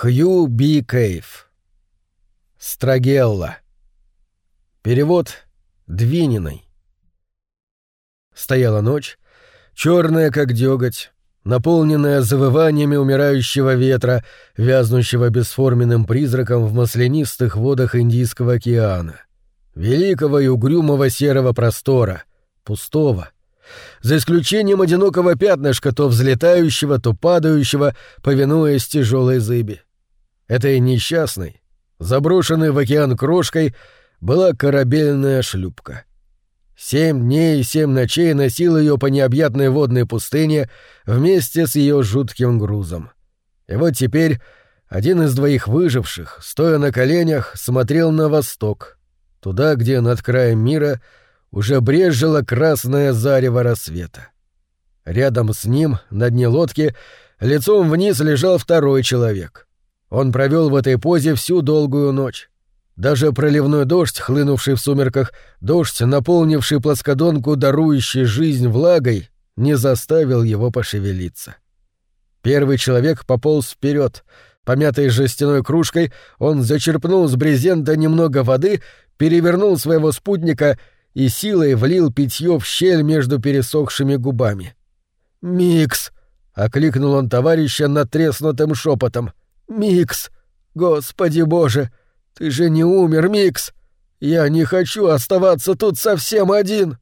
Хью Би Кейв. Страгелла. Перевод Двининой. Стояла ночь, черная как деготь, наполненная завываниями умирающего ветра, вязнущего бесформенным призраком в маслянистых водах Индийского океана, великого и угрюмого серого простора, пустого — за исключением одинокого пятнышка, то взлетающего, то падающего, повинуясь тяжелой зыби. Этой несчастной, заброшенной в океан крошкой, была корабельная шлюпка. Семь дней и семь ночей носил ее по необъятной водной пустыне вместе с ее жутким грузом. И вот теперь один из двоих выживших, стоя на коленях, смотрел на восток, туда, где над краем мира — уже брежило красное зарево рассвета. Рядом с ним, на дне лодки, лицом вниз лежал второй человек. Он провел в этой позе всю долгую ночь. Даже проливной дождь, хлынувший в сумерках, дождь, наполнивший плоскодонку, дарующий жизнь влагой, не заставил его пошевелиться. Первый человек пополз вперед. Помятой жестяной кружкой он зачерпнул с брезента немного воды, перевернул своего спутника — и силой влил питье в щель между пересохшими губами. «Микс!» — окликнул он товарища натреснутым шепотом. «Микс! Господи боже! Ты же не умер, Микс! Я не хочу оставаться тут совсем один!»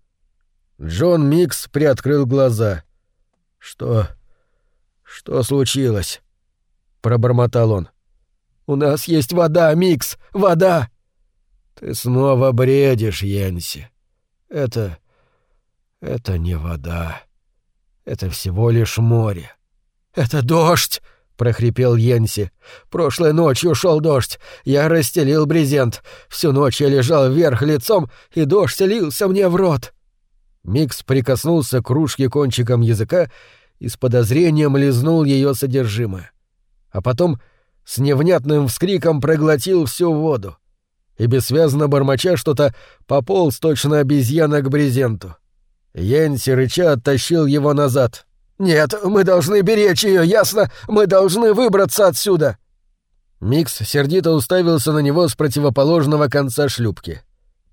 Джон Микс приоткрыл глаза. «Что... что случилось?» — пробормотал он. «У нас есть вода, Микс! Вода!» «Ты снова бредишь, Йенси. Это... это не вода. Это всего лишь море. «Это дождь!» — прохрипел Йенси. «Прошлой ночью шел дождь. Я расстелил брезент. Всю ночь я лежал вверх лицом, и дождь лился мне в рот». Микс прикоснулся к кружке кончиком языка и с подозрением лизнул ее содержимое. А потом с невнятным вскриком проглотил всю воду и, бессвязно бормоча что-то, пополз точно обезьяна к брезенту. Йенси рыча оттащил его назад. «Нет, мы должны беречь ее, ясно? Мы должны выбраться отсюда!» Микс сердито уставился на него с противоположного конца шлюпки.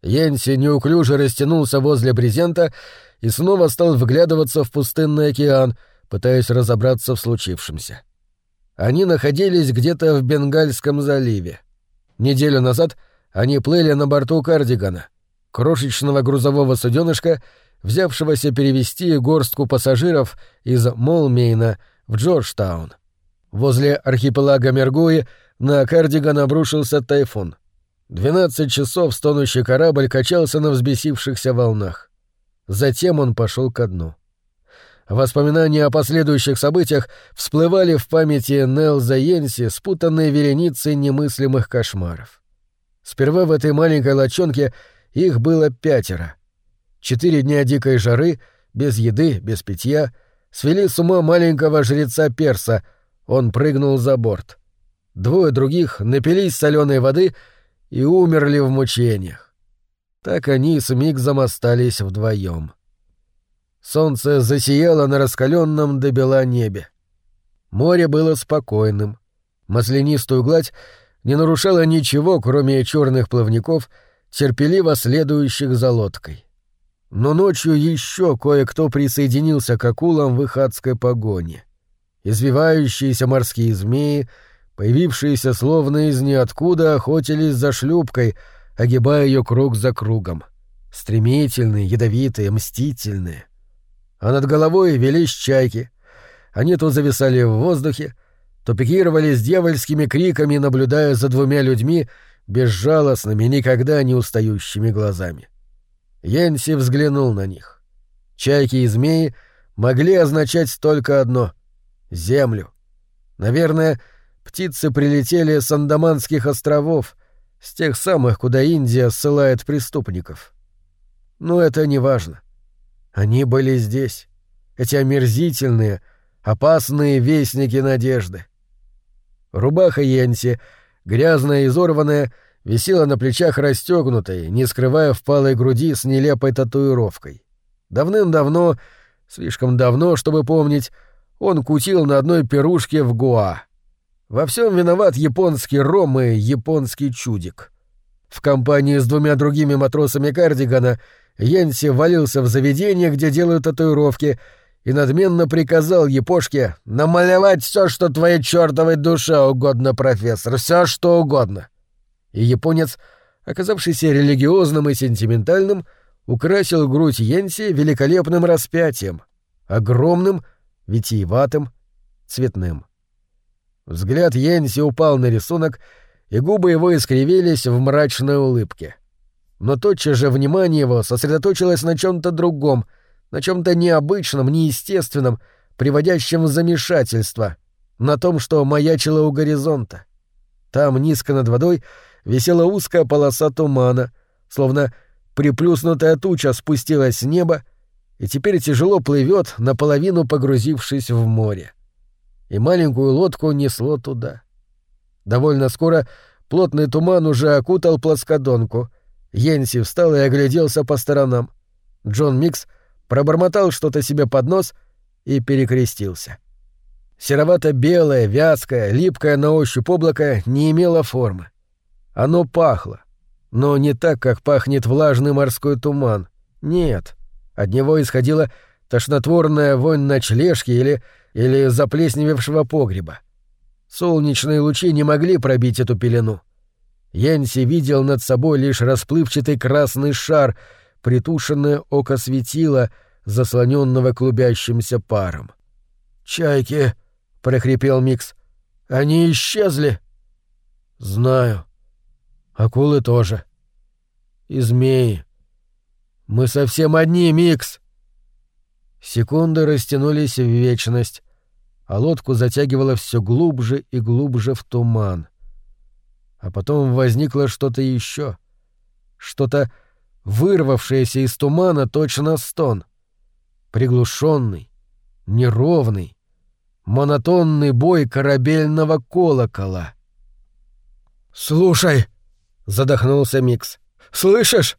Йенси неуклюже растянулся возле брезента и снова стал вглядываться в пустынный океан, пытаясь разобраться в случившемся. Они находились где-то в Бенгальском заливе. Неделю назад — они плыли на борту «Кардигана», крошечного грузового суденышка, взявшегося перевести горстку пассажиров из Молмейна в Джорджтаун. Возле архипелага Мергуи на «Кардиган» обрушился тайфун. Двенадцать часов стонущий корабль качался на взбесившихся волнах. Затем он пошел ко дну. Воспоминания о последующих событиях всплывали в памяти Нелза Йенси спутанные вереницей немыслимых кошмаров. Сперва в этой маленькой лачонке их было пятеро. Четыре дня дикой жары, без еды, без питья, свели с ума маленького жреца перса, он прыгнул за борт. Двое других напились соленой воды и умерли в мучениях. Так они с Мигзом остались вдвоем. Солнце засияло на раскаленном до бела небе. Море было спокойным. Маслянистую гладь не нарушала ничего, кроме черных плавников, терпеливо следующих за лодкой. Но ночью еще кое-кто присоединился к акулам в их адской погоне. Извивающиеся морские змеи, появившиеся словно из ниоткуда, охотились за шлюпкой, огибая ее круг за кругом. Стремительные, ядовитые, мстительные. А над головой велись чайки. Они то зависали в воздухе, то пикировали с дьявольскими криками, наблюдая за двумя людьми, безжалостными, никогда не устающими глазами. Янси взглянул на них. Чайки и змеи могли означать только одно — землю. Наверное, птицы прилетели с Андаманских островов, с тех самых, куда Индия ссылает преступников. Но это не важно. Они были здесь, эти омерзительные, опасные вестники надежды. Рубаха Йенси, грязная и изорванная, висела на плечах расстегнутой, не скрывая впалой груди с нелепой татуировкой. Давным-давно, слишком давно, чтобы помнить, он кутил на одной пирушке в Гуа. Во всем виноват японский ром и японский чудик. В компании с двумя другими матросами кардигана Янси валился в заведение, где делают татуировки, и надменно приказал Япошке намалевать все, что твоей чертовой душе угодно, профессор, все что угодно. И японец, оказавшийся религиозным и сентиментальным, украсил грудь Янси великолепным распятием, огромным, витиеватым, цветным. Взгляд Янси упал на рисунок, и губы его искривились в мрачной улыбке. Но тотчас же внимание его сосредоточилось на чем то другом, на чем то необычном, неестественном, приводящем в замешательство, на том, что маячило у горизонта. Там, низко над водой, висела узкая полоса тумана, словно приплюснутая туча спустилась с неба и теперь тяжело плывет, наполовину погрузившись в море. И маленькую лодку несло туда. Довольно скоро плотный туман уже окутал плоскодонку. Йенси встал и огляделся по сторонам. Джон Микс пробормотал что-то себе под нос и перекрестился. Серовато-белое, вязкое, липкое на ощупь облако не имело формы. Оно пахло. Но не так, как пахнет влажный морской туман. Нет. От него исходила тошнотворная вонь ночлежки или, или заплесневевшего погреба. Солнечные лучи не могли пробить эту пелену. Янси видел над собой лишь расплывчатый красный шар, притушенное око светила, заслоненного клубящимся паром. «Чайки!» — прохрипел Микс. «Они исчезли!» «Знаю. Акулы тоже. И змеи. Мы совсем одни, Микс!» Секунды растянулись в вечность, а лодку затягивало все глубже и глубже в туман. А потом возникло что-то еще, что-то вырвавшееся из тумана точно стон, приглушенный, неровный, монотонный бой корабельного колокола. «Слушай!» — задохнулся Микс. «Слышишь?»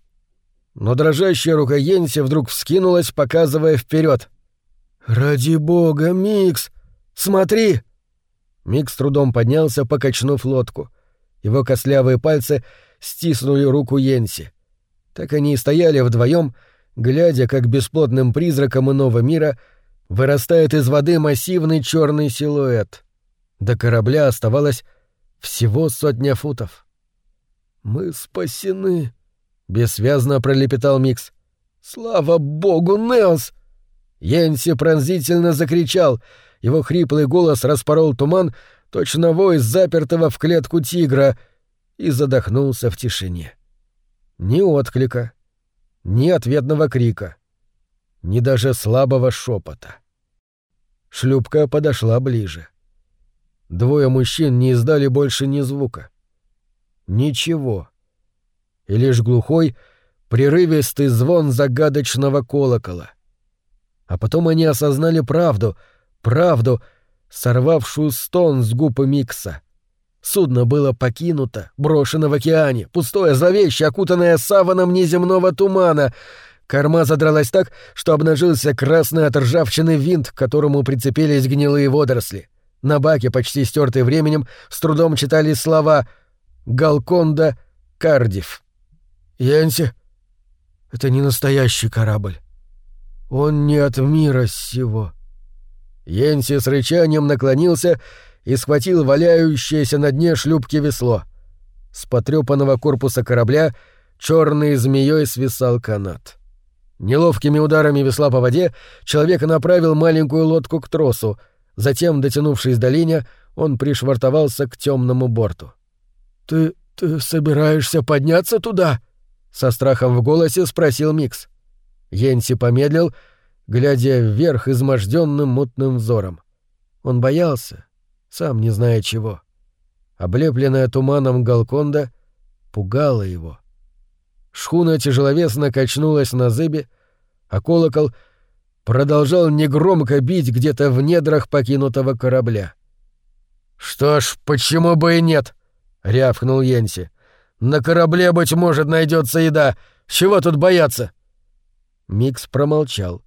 Но дрожащая рука Янси вдруг вскинулась, показывая вперед. «Ради бога, Микс! Смотри!» Микс с трудом поднялся, покачнув лодку. Его костлявые пальцы стиснули руку Йенси. Так они и стояли вдвоем, глядя, как бесплотным призраком иного мира вырастает из воды массивный черный силуэт. До корабля оставалось всего сотня футов. «Мы спасены», — бессвязно пролепетал Микс. «Слава богу, Неос!» Йенси пронзительно закричал — его хриплый голос распорол туман, точно вой запертого в клетку тигра, и задохнулся в тишине. Ни отклика, ни ответного крика, ни даже слабого шепота. Шлюпка подошла ближе. Двое мужчин не издали больше ни звука. Ничего. И лишь глухой, прерывистый звон загадочного колокола. А потом они осознали правду — правду, сорвавшую стон с губ Микса. Судно было покинуто, брошено в океане, пустое, зловещее, окутанное саваном неземного тумана. Корма задралась так, что обнажился красный от ржавчины винт, к которому прицепились гнилые водоросли. На баке, почти стертый временем, с трудом читали слова «Галконда Кардив». «Янси, это не настоящий корабль. Он не от мира сего». Йенси с рычанием наклонился и схватил валяющееся на дне шлюпки весло. С потрепанного корпуса корабля черной змеей свисал канат. Неловкими ударами весла по воде человек направил маленькую лодку к тросу, затем, дотянувшись до линия, он пришвартовался к темному борту. «Ты... ты собираешься подняться туда?» — со страхом в голосе спросил Микс. Йенси помедлил — глядя вверх изможденным мутным взором. Он боялся, сам не зная чего. Облепленная туманом Галконда пугала его. Шхуна тяжеловесно качнулась на зыбе, а колокол продолжал негромко бить где-то в недрах покинутого корабля. «Что ж, почему бы и нет?» — рявкнул Йенси. «На корабле, быть может, найдется еда. Чего тут бояться?» Микс промолчал.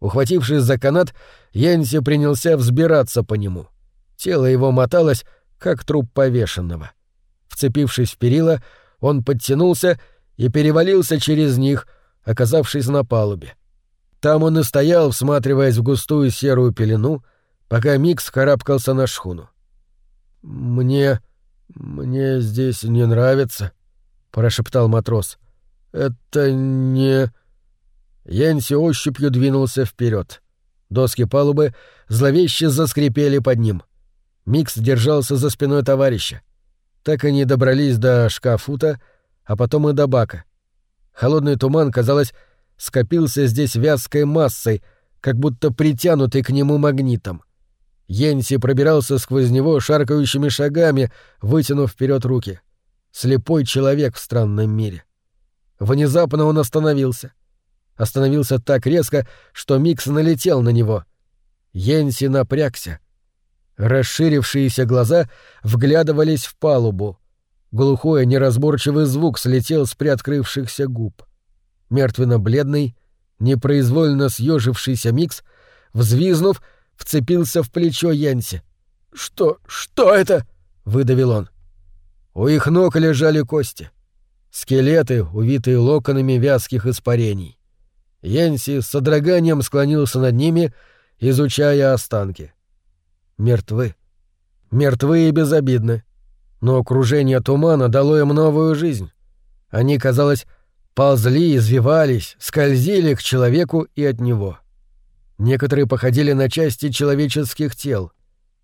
Ухватившись за канат, Янси принялся взбираться по нему. Тело его моталось, как труп повешенного. Вцепившись в перила, он подтянулся и перевалился через них, оказавшись на палубе. Там он и стоял, всматриваясь в густую серую пелену, пока Микс карабкался на шхуну. «Мне... мне здесь не нравится», — прошептал матрос. «Это не...» Янси ощупью двинулся вперед. Доски палубы зловеще заскрипели под ним. Микс держался за спиной товарища. Так они добрались до шкафута, а потом и до бака. Холодный туман, казалось, скопился здесь вязкой массой, как будто притянутый к нему магнитом. Йенси пробирался сквозь него шаркающими шагами, вытянув вперед руки. Слепой человек в странном мире. Внезапно он остановился. Остановился так резко, что Микс налетел на него. Йенси напрягся. Расширившиеся глаза вглядывались в палубу. Глухой, неразборчивый звук слетел с приоткрывшихся губ. Мертвенно-бледный, непроизвольно съежившийся Микс, взвизнув, вцепился в плечо Янси. «Что? Что это?» — выдавил он. У их ног лежали кости. Скелеты, увитые локонами вязких испарений. Янси с содроганием склонился над ними, изучая останки. Мертвы. Мертвы и безобидны. Но окружение тумана дало им новую жизнь. Они, казалось, ползли, извивались, скользили к человеку и от него. Некоторые походили на части человеческих тел.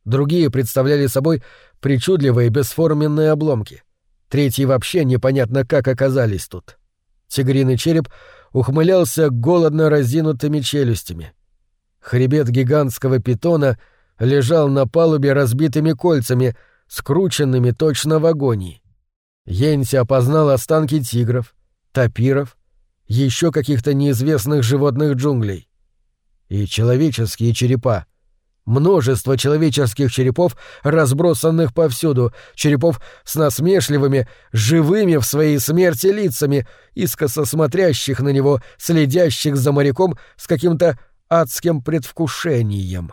Другие представляли собой причудливые бесформенные обломки. Третьи вообще непонятно как оказались тут. Тигриный череп ухмылялся голодно разинутыми челюстями. Хребет гигантского питона лежал на палубе разбитыми кольцами, скрученными точно в агонии. Йенси опознал останки тигров, тапиров, еще каких-то неизвестных животных джунглей. И человеческие черепа — Множество человеческих черепов, разбросанных повсюду, черепов с насмешливыми, живыми в своей смерти лицами, искоса смотрящих на него, следящих за моряком с каким-то адским предвкушением.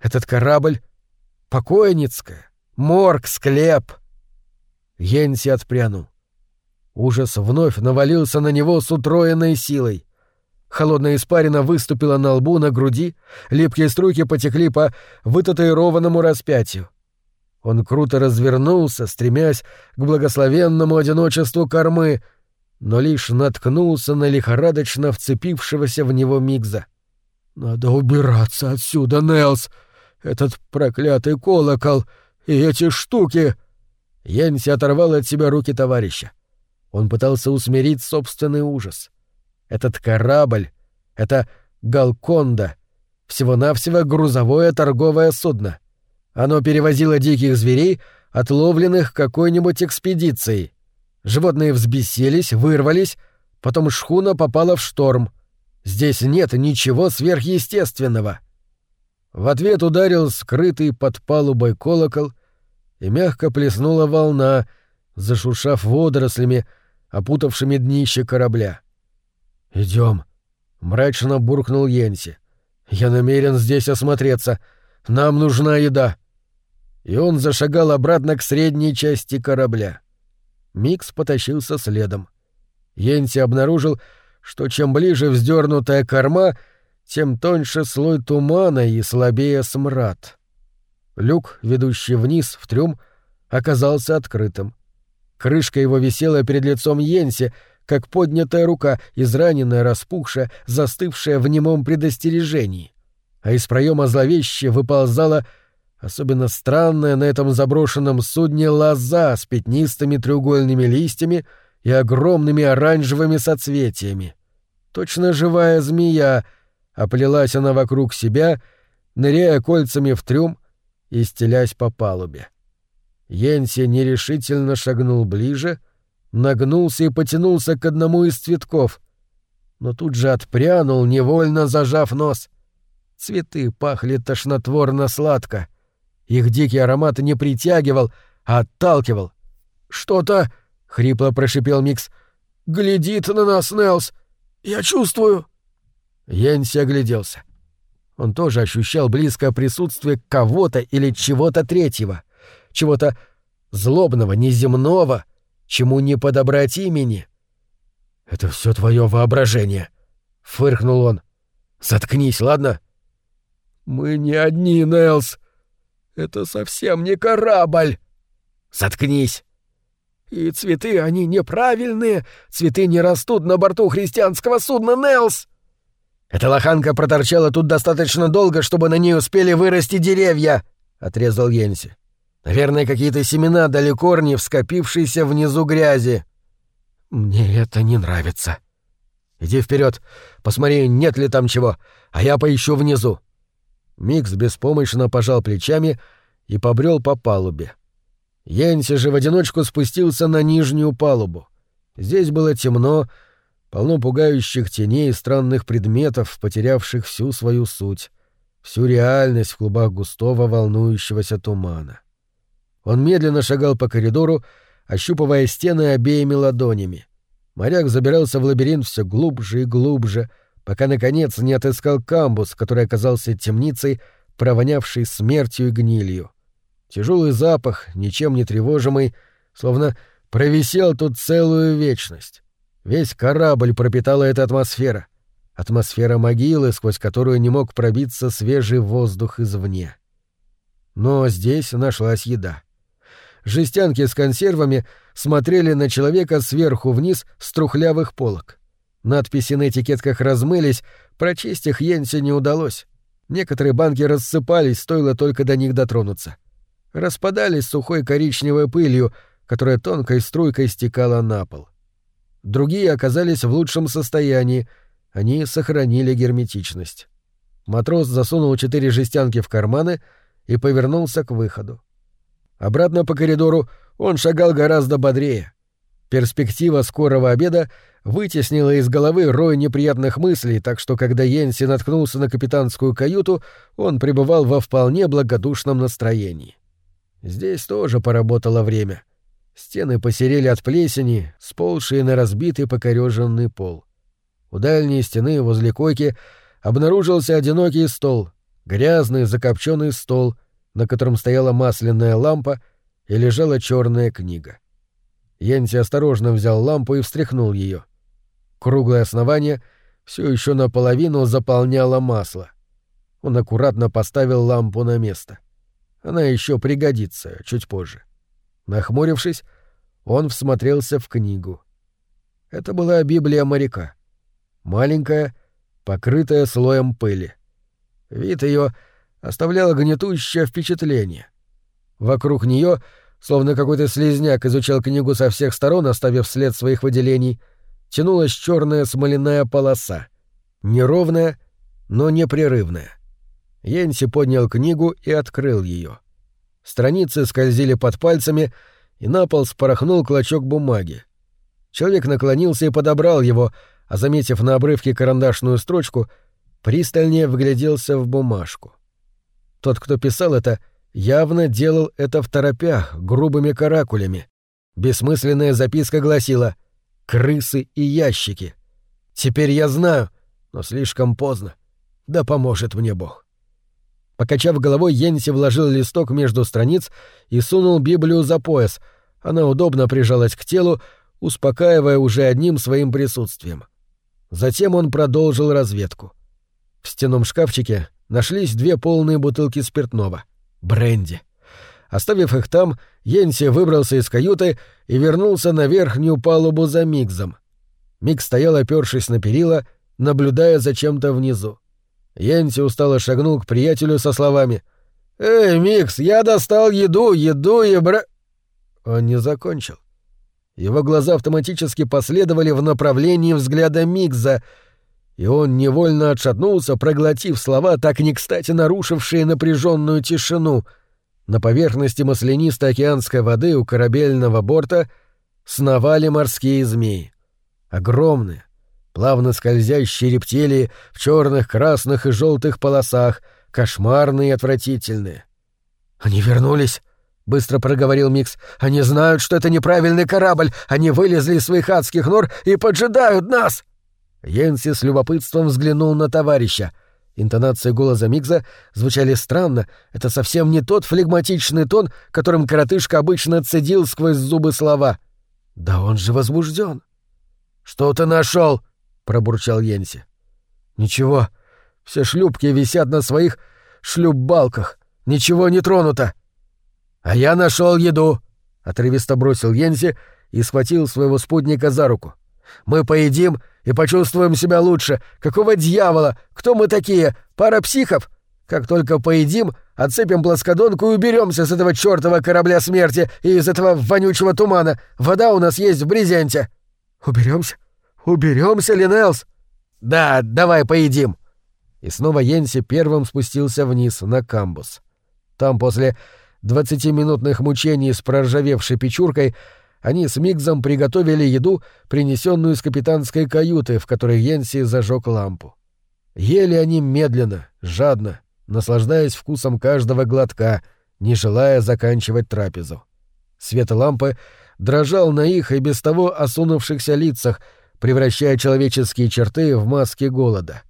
Этот корабль — покойницкая, морг, склеп. Йенси отпрянул. Ужас вновь навалился на него с утроенной силой. Холодная испарина выступила на лбу, на груди, липкие струйки потекли по вытатуированному распятию. Он круто развернулся, стремясь к благословенному одиночеству кормы, но лишь наткнулся на лихорадочно вцепившегося в него Мигза. «Надо убираться отсюда, Нелс! Этот проклятый колокол и эти штуки!» Янси оторвал от себя руки товарища. Он пытался усмирить собственный ужас. Этот корабль — это Галконда, всего-навсего грузовое торговое судно. Оно перевозило диких зверей, отловленных какой-нибудь экспедицией. Животные взбесились, вырвались, потом шхуна попала в шторм. Здесь нет ничего сверхъестественного. В ответ ударил скрытый под палубой колокол, и мягко плеснула волна, зашуршав водорослями, опутавшими днище корабля. Идем, мрачно буркнул Йенси. Я намерен здесь осмотреться. Нам нужна еда. И он зашагал обратно к средней части корабля. Микс потащился следом. Йенси обнаружил, что чем ближе вздернутая корма, тем тоньше слой тумана и слабее смрад. Люк, ведущий вниз в трюм, оказался открытым. Крышка его висела перед лицом Йенси, как поднятая рука, израненная, распухшая, застывшая в немом предостережении. А из проема зловеще выползала особенно странная на этом заброшенном судне лоза с пятнистыми треугольными листьями и огромными оранжевыми соцветиями. Точно живая змея, оплелась она вокруг себя, ныряя кольцами в трюм и стелясь по палубе. Йенси нерешительно шагнул ближе — нагнулся и потянулся к одному из цветков, но тут же отпрянул, невольно зажав нос. Цветы пахли тошнотворно-сладко. Их дикий аромат не притягивал, а отталкивал. «Что-то...» — хрипло прошипел Микс. «Глядит на нас, Нелс! Я чувствую!» Янси огляделся. Он тоже ощущал близкое присутствие кого-то или чего-то третьего — чего-то злобного, неземного, чему не подобрать имени. «Это все твое воображение», — фыркнул он. «Заткнись, ладно?» «Мы не одни, Нелс. Это совсем не корабль». «Заткнись». «И цветы, они неправильные. Цветы не растут на борту христианского судна, Нелс». «Эта лоханка проторчала тут достаточно долго, чтобы на ней успели вырасти деревья», — отрезал Йенси. «Наверное, какие-то семена дали корни в скопившейся внизу грязи». «Мне это не нравится». «Иди вперед, посмотри, нет ли там чего, а я поищу внизу». Микс беспомощно пожал плечами и побрел по палубе. Йенси же в одиночку спустился на нижнюю палубу. Здесь было темно, полно пугающих теней и странных предметов, потерявших всю свою суть, всю реальность в клубах густого волнующегося тумана. Он медленно шагал по коридору, ощупывая стены обеими ладонями. Моряк забирался в лабиринт все глубже и глубже, пока, наконец, не отыскал камбус, который оказался темницей, провонявшей смертью и гнилью. Тяжелый запах, ничем не тревожимый, словно провисел тут целую вечность. Весь корабль пропитала эта атмосфера. Атмосфера могилы, сквозь которую не мог пробиться свежий воздух извне. Но здесь нашлась еда. Жестянки с консервами смотрели на человека сверху вниз с трухлявых полок. Надписи на этикетках размылись, прочесть их Йенсе не удалось. Некоторые банки рассыпались, стоило только до них дотронуться. Распадались сухой коричневой пылью, которая тонкой струйкой стекала на пол. Другие оказались в лучшем состоянии, они сохранили герметичность. Матрос засунул четыре жестянки в карманы и повернулся к выходу. Обратно по коридору он шагал гораздо бодрее. Перспектива скорого обеда вытеснила из головы рой неприятных мыслей, так что когда Йенси наткнулся на капитанскую каюту, он пребывал во вполне благодушном настроении. Здесь тоже поработало время — Стены посерели от плесени, сползшие на разбитый покореженный пол. У дальней стены возле койки обнаружился одинокий стол, грязный закопченный стол, на котором стояла масляная лампа и лежала черная книга. Янси осторожно взял лампу и встряхнул ее. Круглое основание все еще наполовину заполняло масло. Он аккуратно поставил лампу на место. Она еще пригодится чуть позже. — Нахмурившись, он всмотрелся в книгу. Это была Библия моряка. Маленькая, покрытая слоем пыли. Вид ее оставлял гнетущее впечатление. Вокруг нее, словно какой-то слезняк изучал книгу со всех сторон, оставив след своих выделений, тянулась черная смоляная полоса. Неровная, но непрерывная. Йенси поднял книгу и открыл ее. Страницы скользили под пальцами, и на пол спорохнул клочок бумаги. Человек наклонился и подобрал его, а, заметив на обрывке карандашную строчку, пристальнее вгляделся в бумажку. Тот, кто писал это, явно делал это в торопях, грубыми каракулями. Бессмысленная записка гласила «Крысы и ящики». «Теперь я знаю, но слишком поздно. Да поможет мне Бог». Покачав головой, Йенси вложил листок между страниц и сунул Библию за пояс. Она удобно прижалась к телу, успокаивая уже одним своим присутствием. Затем он продолжил разведку. В стенном шкафчике нашлись две полные бутылки спиртного. Бренди. Оставив их там, Йенси выбрался из каюты и вернулся на верхнюю палубу за Миксом. Микс стоял, опёршись на перила, наблюдая за чем-то внизу. Янси устало шагнул к приятелю со словами «Эй, Микс, я достал еду, еду и бра...» Он не закончил. Его глаза автоматически последовали в направлении взгляда Микса, и он невольно отшатнулся, проглотив слова, так некстати нарушившие напряженную тишину. На поверхности маслянистой океанской воды у корабельного борта сновали морские змеи. Огромные, плавно скользящие рептилии в черных, красных и желтых полосах, кошмарные и отвратительные. «Они вернулись!» — быстро проговорил Микс. «Они знают, что это неправильный корабль! Они вылезли из своих адских нор и поджидают нас!» Йенси с любопытством взглянул на товарища. Интонации голоса Мигза звучали странно, это совсем не тот флегматичный тон, которым коротышка обычно цедил сквозь зубы слова. «Да он же возбужден. «Что ты нашел? пробурчал Йенси. «Ничего. Все шлюпки висят на своих шлюпбалках. Ничего не тронуто». «А я нашел еду», — отрывисто бросил Йенси и схватил своего спутника за руку. «Мы поедим и почувствуем себя лучше. Какого дьявола? Кто мы такие? Пара психов? Как только поедим, отцепим плоскодонку и уберемся с этого чёртова корабля смерти и из этого вонючего тумана. Вода у нас есть в брезенте». «Уберемся? Уберемся, Линелс?» «Да, давай поедим». И снова Йенси первым спустился вниз на камбус. Там после двадцатиминутных мучений с проржавевшей печуркой они с Мигзом приготовили еду, принесенную из капитанской каюты, в которой Йенси зажег лампу. Ели они медленно, жадно, наслаждаясь вкусом каждого глотка, не желая заканчивать трапезу. Свет лампы дрожал на их и без того осунувшихся лицах, превращая человеческие черты в маски голода.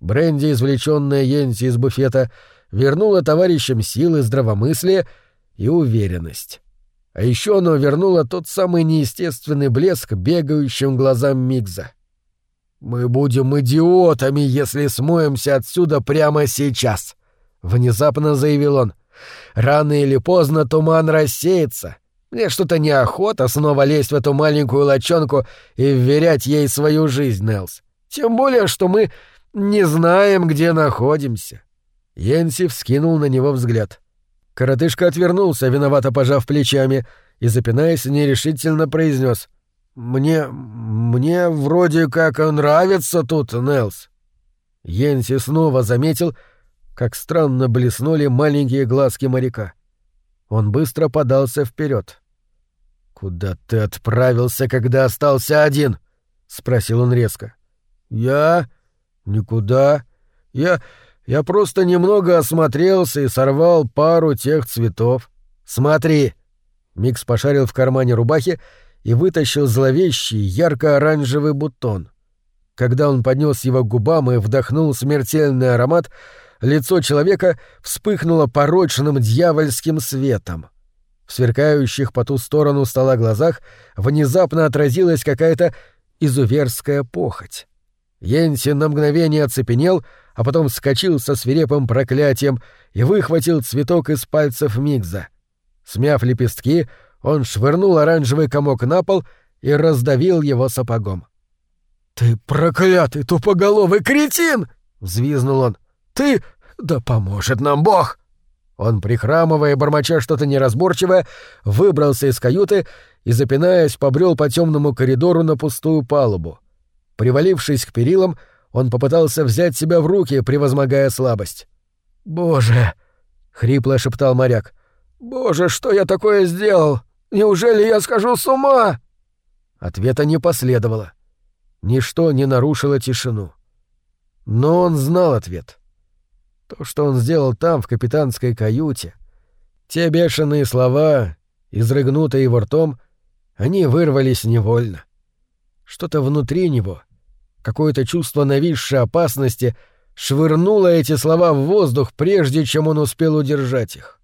Бренди, извлеченная Йенси из буфета, вернула товарищам силы, здравомыслие и уверенность. А еще оно вернуло тот самый неестественный блеск бегающим глазам Мигза. «Мы будем идиотами, если смоемся отсюда прямо сейчас», — внезапно заявил он. «Рано или поздно туман рассеется. Мне что-то неохота снова лезть в эту маленькую лочонку и вверять ей свою жизнь, Нелс. Тем более, что мы не знаем, где находимся». Йенси вскинул на него взгляд. Коротышка отвернулся, виновато пожав плечами, и, запинаясь, нерешительно произнес: «Мне... мне вроде как нравится тут, Нелс». Йенси снова заметил, как странно блеснули маленькие глазки моряка. Он быстро подался вперед. «Куда ты отправился, когда остался один?» — спросил он резко. «Я? Никуда. Я... Я просто немного осмотрелся и сорвал пару тех цветов. Смотри. Микс пошарил в кармане рубахи и вытащил зловещий ярко-оранжевый бутон. Когда он поднес его к губам и вдохнул смертельный аромат, лицо человека вспыхнуло порочным дьявольским светом. В сверкающих по ту сторону стола глазах внезапно отразилась какая-то изуверская похоть. Йенси на мгновение оцепенел, а потом вскочил со свирепым проклятием и выхватил цветок из пальцев Мигза. Смяв лепестки, он швырнул оранжевый комок на пол и раздавил его сапогом. «Ты проклятый тупоголовый кретин!» — взвизнул он. «Ты... Да поможет нам Бог!» Он, прихрамывая бормоча что-то неразборчивое, выбрался из каюты и, запинаясь, побрел по темному коридору на пустую палубу. Привалившись к перилам, он попытался взять себя в руки, превозмогая слабость. «Боже!» — хрипло шептал моряк. «Боже, что я такое сделал? Неужели я схожу с ума?» Ответа не последовало. Ничто не нарушило тишину. Но он знал ответ. То, что он сделал там, в капитанской каюте, те бешеные слова, изрыгнутые его ртом, они вырвались невольно. Что-то внутри него, Какое-то чувство нависшей опасности швырнуло эти слова в воздух, прежде чем он успел удержать их.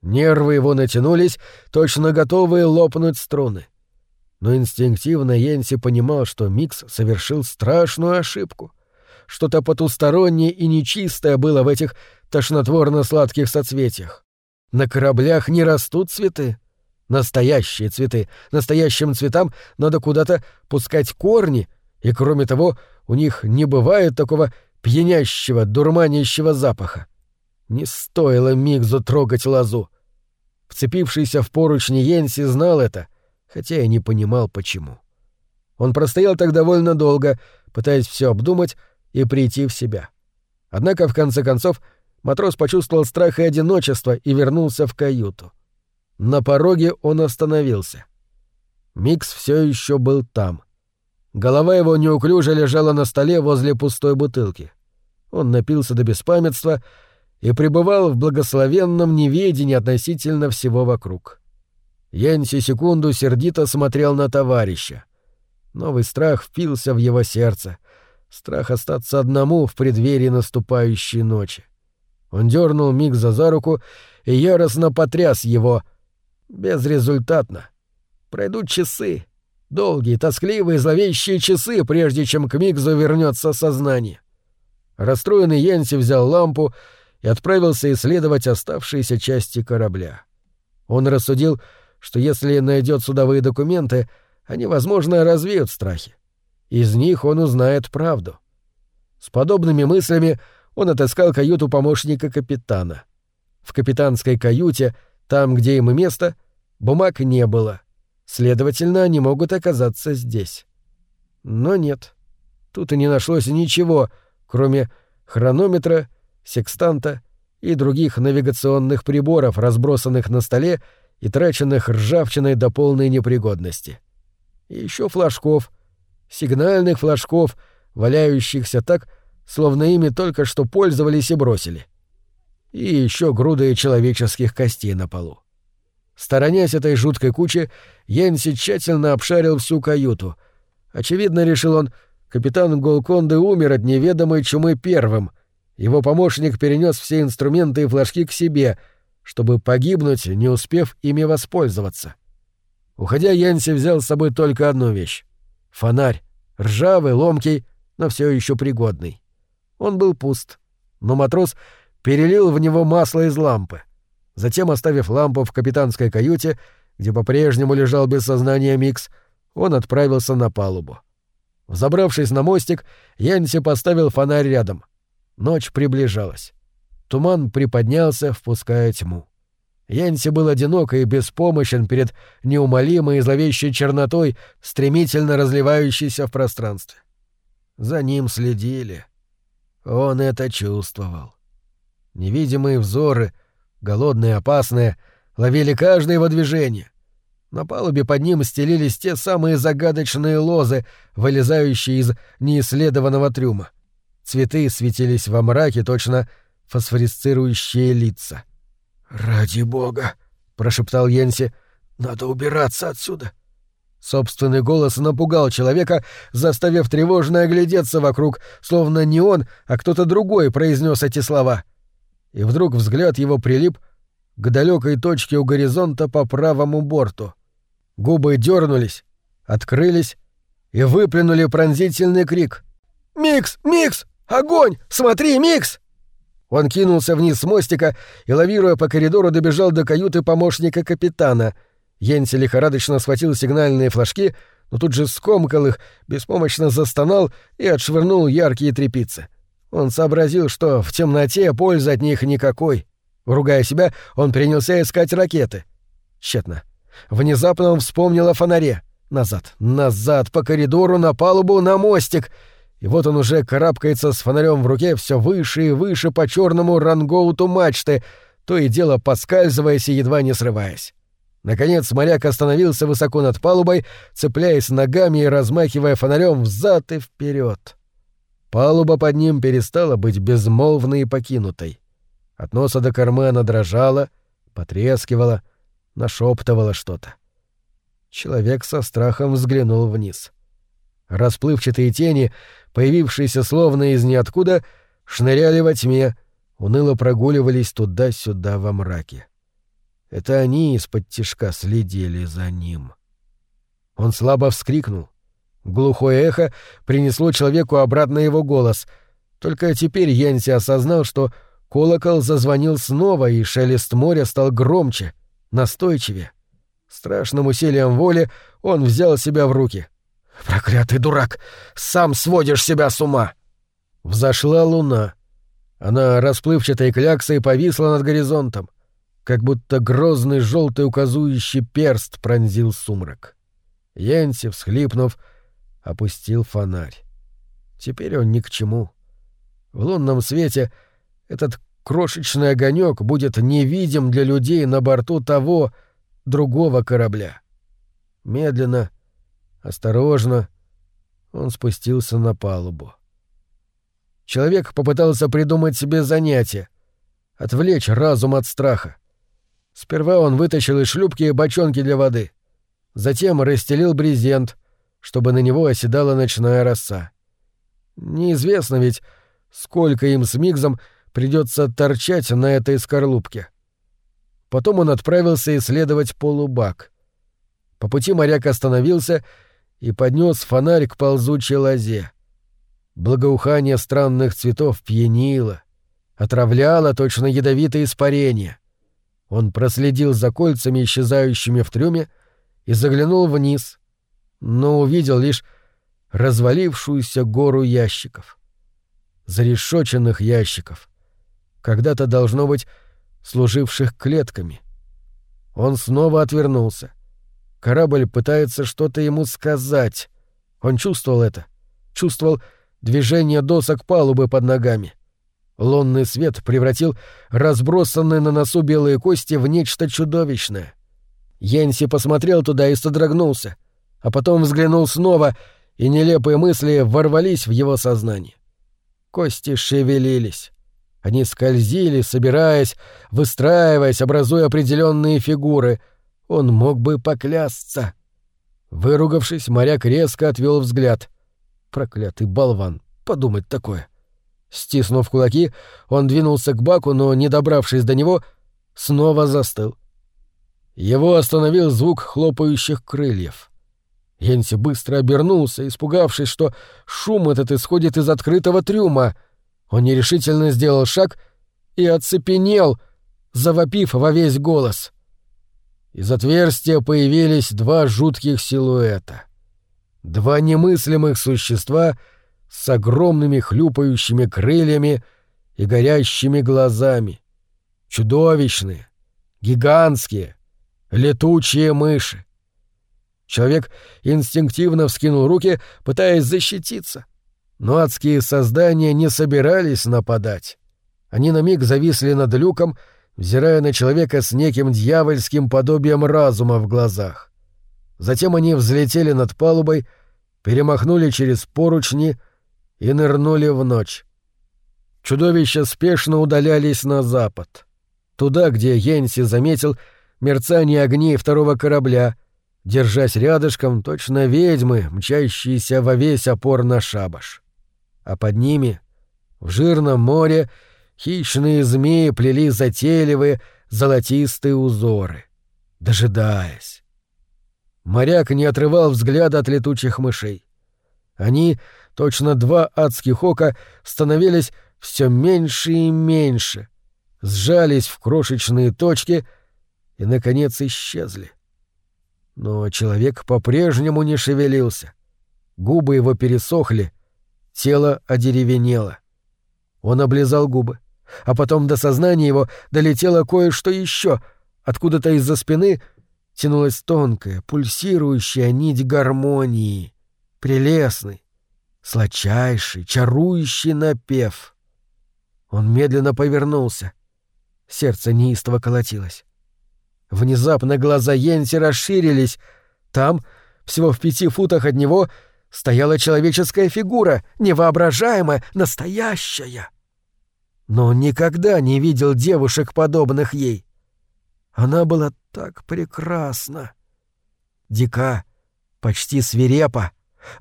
Нервы его натянулись, точно готовые лопнуть струны. Но инстинктивно Йенси понимал, что Микс совершил страшную ошибку. Что-то потустороннее и нечистое было в этих тошнотворно-сладких соцветиях. На кораблях не растут цветы. Настоящие цветы. Настоящим цветам надо куда-то пускать корни — и кроме того, у них не бывает такого пьянящего, дурманящего запаха. Не стоило Мигзу трогать лозу. Вцепившийся в поручни Йенси знал это, хотя и не понимал, почему. Он простоял так довольно долго, пытаясь все обдумать и прийти в себя. Однако, в конце концов, матрос почувствовал страх и одиночество и вернулся в каюту. На пороге он остановился. Микс все еще был там. Голова его неуклюже лежала на столе возле пустой бутылки. Он напился до беспамятства и пребывал в благословенном неведении относительно всего вокруг. Янси секунду сердито смотрел на товарища. Новый страх впился в его сердце. страх остаться одному в преддверии наступающей ночи. Он дернул Микса за руку и яростно потряс его. Безрезультатно. Пройдут часы. Долгие, тоскливые, зловещие часы, прежде чем к Миксу вернется сознание. Расстроенный Янси взял лампу и отправился исследовать оставшиеся части корабля. Он рассудил, что если найдет судовые документы, они, возможно, развеют страхи. Из них он узнает правду. С подобными мыслями он отыскал каюту помощника капитана. В капитанской каюте, там, где им и место, бумаг не было. Следовательно, они могут оказаться здесь. Но нет. Тут и не нашлось ничего, кроме хронометра, секстанта и других навигационных приборов, разбросанных на столе и траченных ржавчиной до полной непригодности. И еще флажков, сигнальных флажков, валяющихся так, словно ими только что пользовались и бросили. И еще груды человеческих костей на полу. Сторонясь этой жуткой кучи, Йенси тщательно обшарил всю каюту. Очевидно, решил он, капитан Голконды умер от неведомой чумы первым. Его помощник перенес все инструменты и флажки к себе, чтобы погибнуть, не успев ими воспользоваться. Уходя, Янси взял с собой только одну вещь — фонарь, ржавый, ломкий, но все еще пригодный. Он был пуст, но матрос перелил в него масло из лампы. Затем, оставив лампу в капитанской каюте, где по-прежнему лежал без сознания Микс, он отправился на палубу. Взобравшись на мостик, Янси поставил фонарь рядом. Ночь приближалась. Туман приподнялся, впуская тьму. Янси был одинок и беспомощен перед неумолимой и зловещей чернотой, стремительно разливающейся в пространстве. За ним следили. Он это чувствовал. Невидимые взоры, голодные, опасные, ловили каждое его движение. На палубе под ним стелились те самые загадочные лозы, вылезающие из неисследованного трюма. Цветы светились во мраке, точно фосфорисцирующие лица. «Ради бога!» — прошептал Йенси. «Надо убираться отсюда!» Собственный голос напугал человека, заставив тревожно оглядеться вокруг, словно не он, а кто-то другой произнес эти слова. И вдруг взгляд его прилип к далекой точке у горизонта по правому борту. Губы дернулись, открылись и выплюнули пронзительный крик. «Микс! Микс! Огонь! Смотри, Микс!» Он кинулся вниз с мостика и, лавируя по коридору, добежал до каюты помощника капитана — Йенси лихорадочно схватил сигнальные флажки, но тут же скомкал их, беспомощно застонал и отшвырнул яркие трепицы. Он сообразил, что в темноте пользы от них никакой. Ругая себя, он принялся искать ракеты. Тщетно. Внезапно он вспомнил о фонаре. Назад, назад, по коридору, на палубу, на мостик. И вот он уже карабкается с фонарем в руке все выше и выше по черному рангоуту мачты, то и дело подскальзываясь и едва не срываясь. Наконец моряк остановился высоко над палубой, цепляясь ногами и размахивая фонарем взад и вперед. Палуба под ним перестала быть безмолвной и покинутой. От носа до кормы она дрожала, потрескивала, нашептывала что-то. Человек со страхом взглянул вниз. Расплывчатые тени, появившиеся словно из ниоткуда, шныряли во тьме, уныло прогуливались туда-сюда во мраке. Это они из-под тишка следили за ним. Он слабо вскрикнул. Глухое эхо принесло человеку обратно его голос. Только теперь Янси осознал, что колокол зазвонил снова, и шелест моря стал громче, настойчивее. Страшным усилием воли он взял себя в руки. «Проклятый дурак! Сам сводишь себя с ума!» Взошла луна. Она расплывчатой кляксой повисла над горизонтом как будто грозный желтый указующий перст пронзил сумрак. Янси, всхлипнув, опустил фонарь. Теперь он ни к чему. В лунном свете этот крошечный огонек будет невидим для людей на борту того другого корабля. Медленно, осторожно он спустился на палубу. Человек попытался придумать себе занятие, отвлечь разум от страха. Сперва он вытащил из шлюпки бочонки для воды. Затем расстелил брезент, чтобы на него оседала ночная роса. Неизвестно ведь, сколько им с Мигзом придется торчать на этой скорлупке. Потом он отправился исследовать полубак. По пути моряк остановился и поднес фонарь к ползучей лозе. Благоухание странных цветов пьянило, отравляло точно ядовитое испарение. Он проследил за кольцами, исчезающими в трюме, и заглянул вниз, но увидел лишь развалившуюся гору ящиков. Зарешоченных ящиков. Когда-то должно быть служивших клетками. Он снова отвернулся. Корабль пытается что-то ему сказать. Он чувствовал это. Чувствовал движение досок палубы под ногами. Лунный свет превратил разбросанные на носу белые кости в нечто чудовищное. Йенси посмотрел туда и содрогнулся, а потом взглянул снова, и нелепые мысли ворвались в его сознание. Кости шевелились. Они скользили, собираясь, выстраиваясь, образуя определенные фигуры. Он мог бы поклясться. Выругавшись, моряк резко отвел взгляд. Проклятый болван, подумать такое. Стиснув кулаки, он двинулся к баку, но, не добравшись до него, снова застыл. Его остановил звук хлопающих крыльев. Йенси быстро обернулся, испугавшись, что шум этот исходит из открытого трюма. Он нерешительно сделал шаг и оцепенел, завопив во весь голос. Из отверстия появились два жутких силуэта. Два немыслимых существа с огромными хлюпающими крыльями и горящими глазами. Чудовищные, гигантские, летучие мыши. Человек инстинктивно вскинул руки, пытаясь защититься. Но адские создания не собирались нападать. Они на миг зависли над люком, взирая на человека с неким дьявольским подобием разума в глазах. Затем они взлетели над палубой, перемахнули через поручни и нырнули в ночь. Чудовища спешно удалялись на запад, туда, где Йенси заметил мерцание огней второго корабля, держась рядышком точно ведьмы, мчащиеся во весь опор на шабаш. А под ними, в жирном море, хищные змеи плели затейливые золотистые узоры, дожидаясь. Моряк не отрывал взгляда от летучих мышей. Они, точно два адских ока, становились все меньше и меньше, сжались в крошечные точки и, наконец, исчезли. Но человек по-прежнему не шевелился. Губы его пересохли, тело одеревенело. Он облизал губы, а потом до сознания его долетело кое-что еще. Откуда-то из-за спины — тянулась тонкая, пульсирующая нить гармонии, прелестный, сладчайший, чарующий напев. Он медленно повернулся. Сердце неистово колотилось. Внезапно глаза Йенси расширились. Там, всего в пяти футах от него, стояла человеческая фигура, невоображаемая, настоящая. Но он никогда не видел девушек, подобных ей. Она была так прекрасна. Дика, почти свирепа.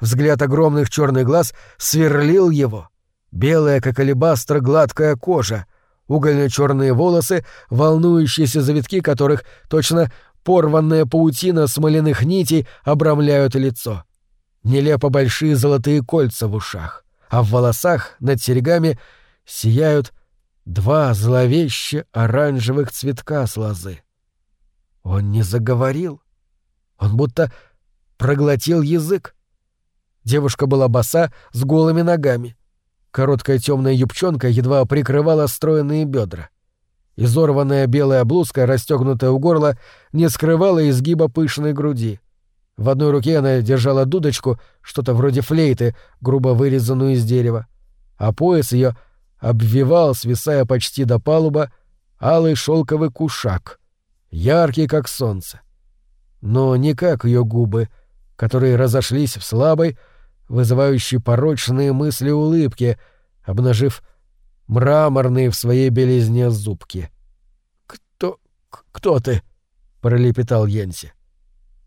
Взгляд огромных черных глаз сверлил его. Белая, как алебастр, гладкая кожа, угольно-черные волосы, волнующиеся завитки которых точно порванная паутина смоляных нитей обрамляют лицо. Нелепо большие золотые кольца в ушах, а в волосах над серьгами сияют два зловеще оранжевых цветка с лозы. Он не заговорил. Он будто проглотил язык. Девушка была боса с голыми ногами. Короткая темная юбчонка едва прикрывала стройные бедра. Изорванная белая блузка, расстегнутая у горла, не скрывала изгиба пышной груди. В одной руке она держала дудочку, что-то вроде флейты, грубо вырезанную из дерева, а пояс ее обвивал, свисая почти до палуба, алый шелковый кушак — яркий, как солнце. Но не как ее губы, которые разошлись в слабой, вызывающей порочные мысли улыбки, обнажив мраморные в своей белизне зубки. «Кто... кто ты?» — пролепетал Йенси.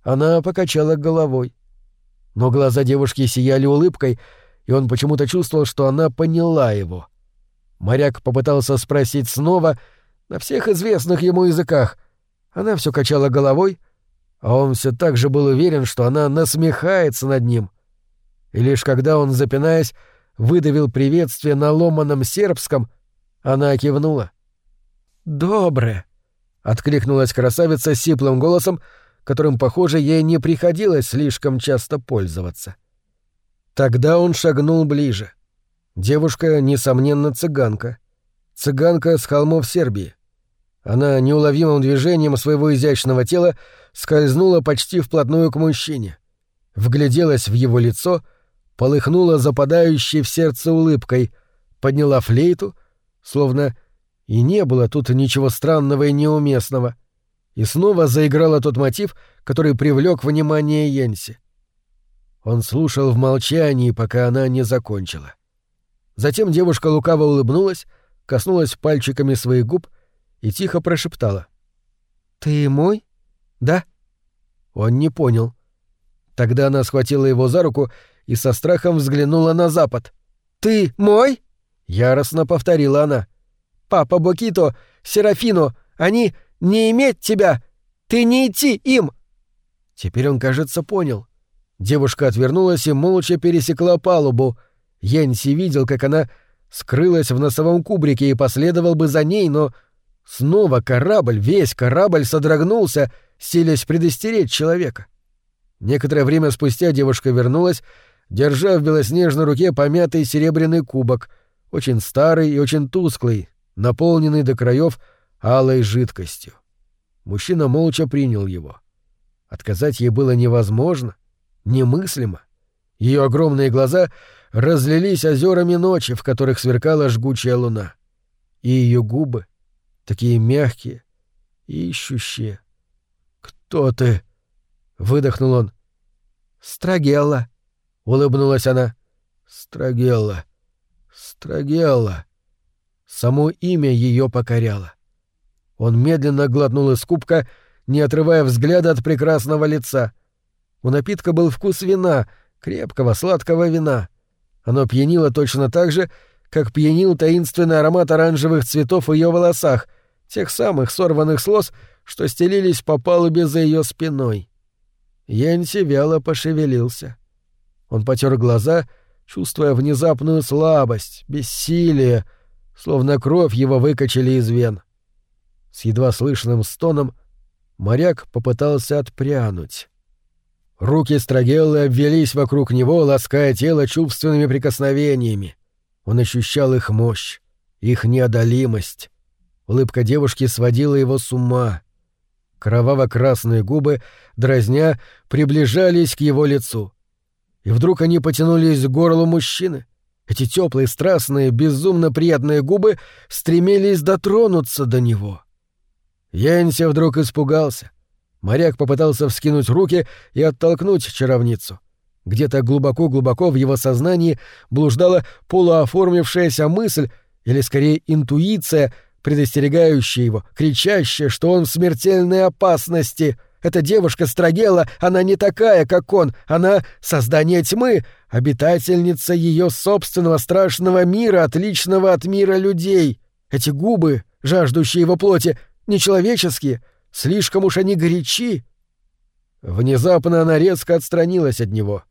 Она покачала головой. Но глаза девушки сияли улыбкой, и он почему-то чувствовал, что она поняла его. Моряк попытался спросить снова на всех известных ему языках. Она все качала головой, а он все так же был уверен, что она насмехается над ним. И лишь когда он, запинаясь, выдавил приветствие на ломаном сербском, она кивнула. «Доброе!» — откликнулась красавица сиплым голосом, которым, похоже, ей не приходилось слишком часто пользоваться. Тогда он шагнул ближе. Девушка, несомненно, цыганка. Цыганка с холмов Сербии. Она неуловимым движением своего изящного тела скользнула почти вплотную к мужчине. Вгляделась в его лицо, полыхнула западающей в сердце улыбкой, подняла флейту, словно и не было тут ничего странного и неуместного. И снова заиграла тот мотив, который привлек внимание Йенси. Он слушал в молчании, пока она не закончила. Затем девушка лукаво улыбнулась, коснулась пальчиками своих губ и тихо прошептала. «Ты мой? Да?» Он не понял. Тогда она схватила его за руку и со страхом взглянула на запад. «Ты мой?» — яростно повторила она. Папа Бокито, Серафино, они не иметь тебя! Ты не идти им!» Теперь он, кажется, понял. Девушка отвернулась и молча пересекла палубу. Янси видел, как она скрылась в носовом кубрике и последовал бы за ней, но снова корабль, весь корабль содрогнулся, силясь предостеречь человека. Некоторое время спустя девушка вернулась, держа в белоснежной руке помятый серебряный кубок, очень старый и очень тусклый, наполненный до краев алой жидкостью. Мужчина молча принял его. Отказать ей было невозможно, немыслимо. Ее огромные глаза разлились озерами ночи, в которых сверкала жгучая луна. И ее губы, такие мягкие и ищущие. «Кто ты?» — выдохнул он. «Страгелла», — улыбнулась она. «Страгелла, Страгелла». Само имя ее покоряло. Он медленно глотнул из кубка, не отрывая взгляда от прекрасного лица. У напитка был вкус вина, крепкого, сладкого вина. Оно пьянило точно так же, как пьянил таинственный аромат оранжевых цветов в ее волосах, тех самых сорванных слоз, что стелились по палубе за ее спиной. Янси вяло пошевелился. Он потер глаза, чувствуя внезапную слабость, бессилие, словно кровь его выкачали из вен. С едва слышным стоном моряк попытался отпрянуть. Руки Страгеллы обвелись вокруг него, лаская тело чувственными прикосновениями. Он ощущал их мощь, их неодолимость. Улыбка девушки сводила его с ума. Кроваво-красные губы, дразня, приближались к его лицу. И вдруг они потянулись к горлу мужчины. Эти теплые, страстные, безумно приятные губы стремились дотронуться до него. Янси вдруг испугался. Моряк попытался вскинуть руки и оттолкнуть чаровницу. Где-то глубоко-глубоко в его сознании блуждала полуоформившаяся мысль, или скорее интуиция, предостерегающая его, кричащая, что он в смертельной опасности — эта девушка Страгела, она не такая, как он. Она — создание тьмы, обитательница ее собственного страшного мира, отличного от мира людей. Эти губы, жаждущие его плоти, нечеловеческие, слишком уж они горячи. Внезапно она резко отстранилась от него.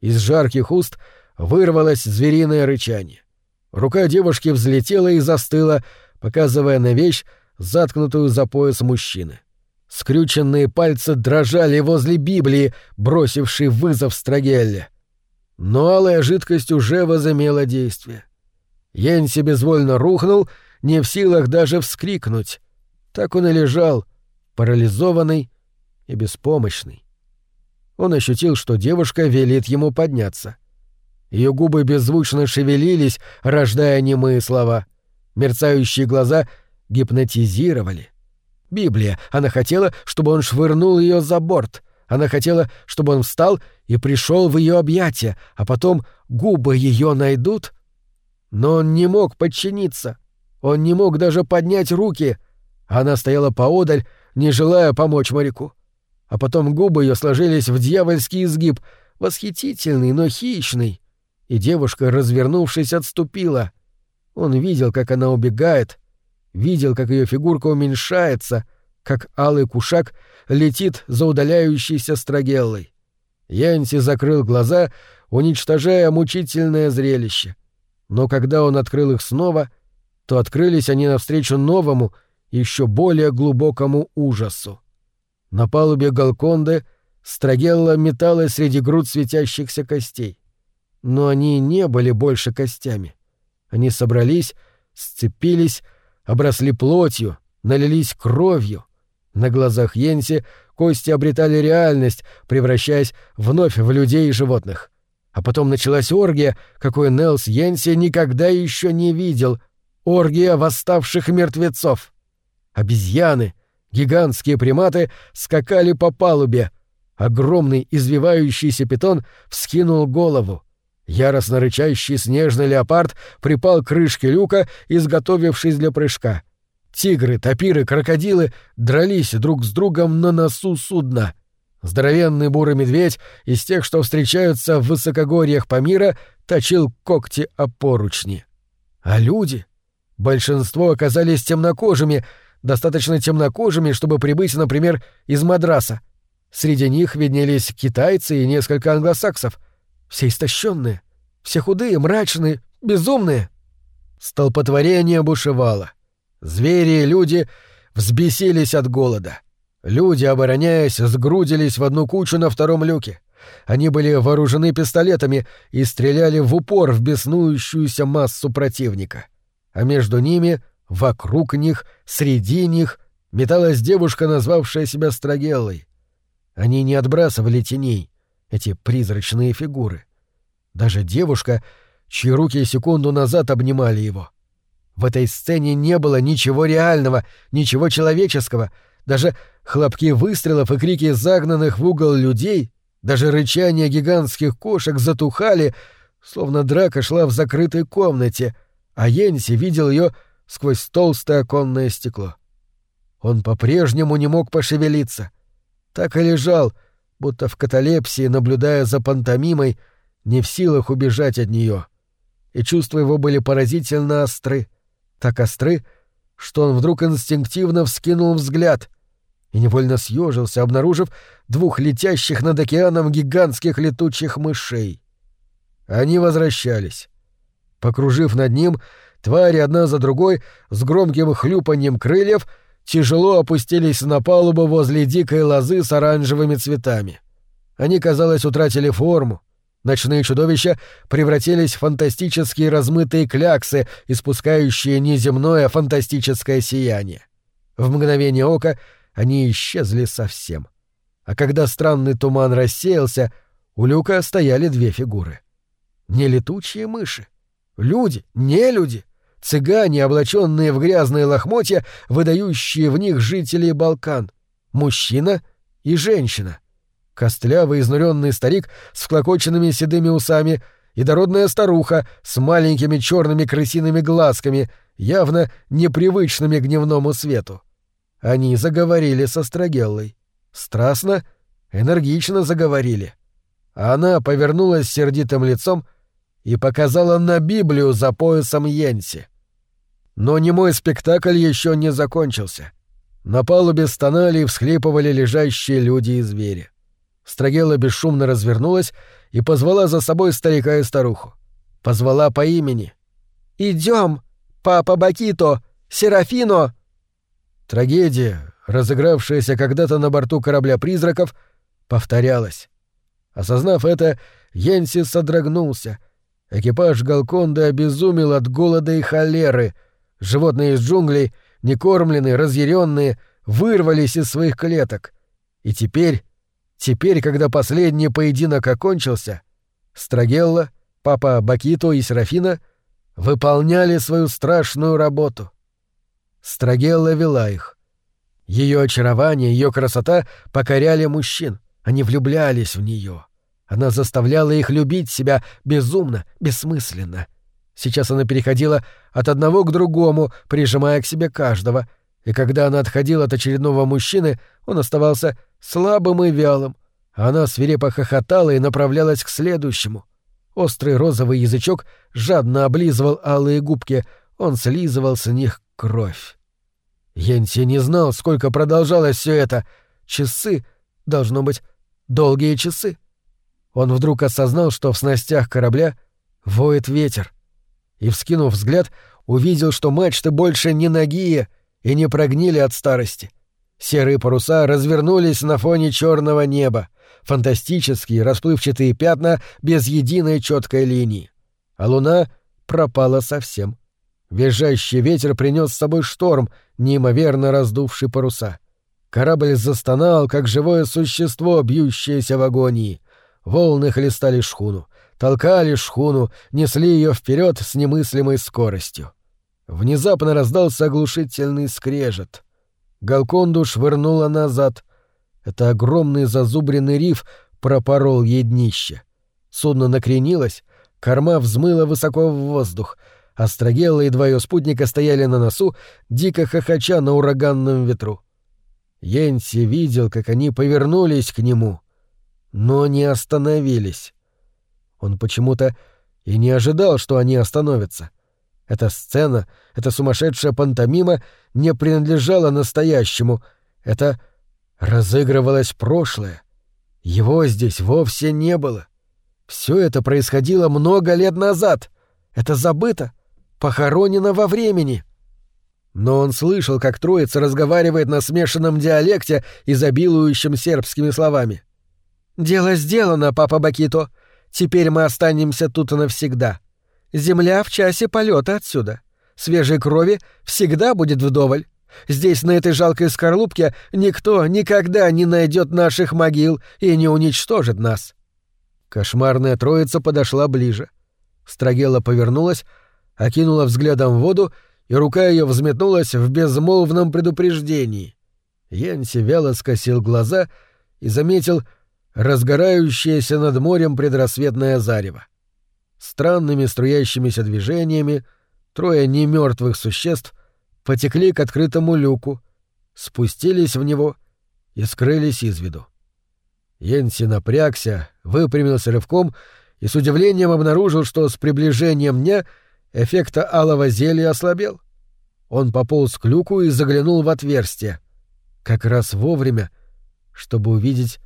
Из жарких уст вырвалось звериное рычание. Рука девушки взлетела и застыла, показывая на вещь, заткнутую за пояс мужчины. — Скрюченные пальцы дрожали возле Библии, бросившей вызов Страгелле. Но алая жидкость уже возымела действие. Йенси безвольно рухнул, не в силах даже вскрикнуть. Так он и лежал, парализованный и беспомощный. Он ощутил, что девушка велит ему подняться. Ее губы беззвучно шевелились, рождая немые слова. Мерцающие глаза гипнотизировали. Библия. Она хотела, чтобы он швырнул ее за борт. Она хотела, чтобы он встал и пришел в ее объятия, а потом губы ее найдут. Но он не мог подчиниться. Он не мог даже поднять руки. Она стояла поодаль, не желая помочь моряку. А потом губы ее сложились в дьявольский изгиб, восхитительный, но хищный. и девушка, развернувшись, отступила. Он видел, как она убегает, видел, как ее фигурка уменьшается, как алый кушак летит за удаляющейся строгеллой. Янси закрыл глаза, уничтожая мучительное зрелище. Но когда он открыл их снова, то открылись они навстречу новому, еще более глубокому ужасу. На палубе Галконды Строгелла металась среди груд светящихся костей. Но они не были больше костями. Они собрались, сцепились, обросли плотью, налились кровью. На глазах Йенси кости обретали реальность, превращаясь вновь в людей и животных. А потом началась оргия, какой Нелс Йенси никогда еще не видел. Оргия восставших мертвецов. Обезьяны, гигантские приматы скакали по палубе. Огромный извивающийся питон вскинул голову. Яростно рычащий снежный леопард припал к крышке люка, изготовившись для прыжка. Тигры, тапиры, крокодилы дрались друг с другом на носу судна. Здоровенный бурый медведь из тех, что встречаются в высокогорьях Памира, точил когти о поручни. А люди? Большинство оказались темнокожими, достаточно темнокожими, чтобы прибыть, например, из Мадраса. Среди них виднелись китайцы и несколько англосаксов — все истощенные, все худые, мрачные, безумные. Столпотворение бушевало. Звери и люди взбесились от голода. Люди, обороняясь, сгрудились в одну кучу на втором люке. Они были вооружены пистолетами и стреляли в упор в беснующуюся массу противника. А между ними, вокруг них, среди них металась девушка, назвавшая себя Страгеллой. Они не отбрасывали теней, эти призрачные фигуры. Даже девушка, чьи руки секунду назад обнимали его. В этой сцене не было ничего реального, ничего человеческого, даже хлопки выстрелов и крики загнанных в угол людей, даже рычание гигантских кошек затухали, словно драка шла в закрытой комнате, а Йенси видел ее сквозь толстое оконное стекло. Он по-прежнему не мог пошевелиться. Так и лежал, будто в каталепсии, наблюдая за пантомимой, не в силах убежать от нее. И чувства его были поразительно остры. Так остры, что он вдруг инстинктивно вскинул взгляд и невольно съежился, обнаружив двух летящих над океаном гигантских летучих мышей. Они возвращались. Покружив над ним, твари одна за другой с громким хлюпаньем крыльев — тяжело опустились на палубу возле дикой лозы с оранжевыми цветами. Они, казалось, утратили форму. Ночные чудовища превратились в фантастические размытые кляксы, испускающие неземное фантастическое сияние. В мгновение ока они исчезли совсем. А когда странный туман рассеялся, у люка стояли две фигуры. Не летучие мыши. Люди, не люди — цыгане, облаченные в грязные лохмотья, выдающие в них жителей Балкан, мужчина и женщина, костлявый изнуренный старик с вклокоченными седыми усами и дородная старуха с маленькими черными крысиными глазками, явно непривычными к дневному свету. Они заговорили со Строгеллой. Страстно, энергично заговорили. Она повернулась сердитым лицом и показала на Библию за поясом Йенси. Но немой спектакль еще не закончился. На палубе стонали и всхлипывали лежащие люди и звери. Строгела бесшумно развернулась и позвала за собой старика и старуху. Позвала по имени. «Идем, папа Бакито! Серафино!» Трагедия, разыгравшаяся когда-то на борту корабля призраков, повторялась. Осознав это, Йенси содрогнулся. Экипаж Галконда обезумел от голода и холеры — Животные из джунглей, некормленные, разъяренные, вырвались из своих клеток. И теперь, теперь, когда последний поединок окончился, Страгелла, папа Бакито и Серафина выполняли свою страшную работу. Страгелла вела их. Ее очарование, ее красота покоряли мужчин. Они влюблялись в нее. Она заставляла их любить себя безумно, бессмысленно. Сейчас она переходила от одного к другому, прижимая к себе каждого, и когда она отходила от очередного мужчины, он оставался слабым и вялым, она свирепо хохотала и направлялась к следующему. Острый розовый язычок жадно облизывал алые губки, он слизывал с них кровь. Йенси не знал, сколько продолжалось все это. Часы, должно быть, долгие часы. Он вдруг осознал, что в снастях корабля воет ветер. И, вскинув взгляд, увидел, что мачты больше не ноги и не прогнили от старости. Серые паруса развернулись на фоне черного неба, фантастические расплывчатые пятна без единой четкой линии. А луна пропала совсем. Визжащий ветер принес с собой шторм, неимоверно раздувший паруса. Корабль застонал, как живое существо, бьющееся в агонии. Волны хлестали шхуну, толкали шхуну, несли ее вперед с немыслимой скоростью. Внезапно раздался оглушительный скрежет. Галконду швырнула назад. Это огромный зазубренный риф пропорол ей днище. Судно накренилось, корма взмыла высоко в воздух. Астрогелла и два ее спутника стояли на носу, дико хохоча на ураганном ветру. Йенси видел, как они повернулись к нему, но не остановились. Он почему-то и не ожидал, что они остановятся. Эта сцена, эта сумасшедшая пантомима не принадлежала настоящему. Это разыгрывалось прошлое. Его здесь вовсе не было. Все это происходило много лет назад. Это забыто, похоронено во времени. Но он слышал, как троица разговаривает на смешанном диалекте, изобилующем сербскими словами. «Дело сделано, папа Бакито. Теперь мы останемся тут навсегда. Земля в часе полета отсюда. Свежей крови всегда будет вдоволь. Здесь, на этой жалкой скорлупке, никто никогда не найдет наших могил и не уничтожит нас». Кошмарная троица подошла ближе. Строгела повернулась, окинула взглядом воду, и рука ее взметнулась в безмолвном предупреждении. Янси вяло скосил глаза и заметил разгорающееся над морем предрассветное зарево. Странными струящимися движениями трое немертвых существ потекли к открытому люку, спустились в него и скрылись из виду. Йенси напрягся, выпрямился рывком и с удивлением обнаружил, что с приближением дня эффекта алого зелья ослабел. Он пополз к люку и заглянул в отверстие. Как раз вовремя, чтобы увидеть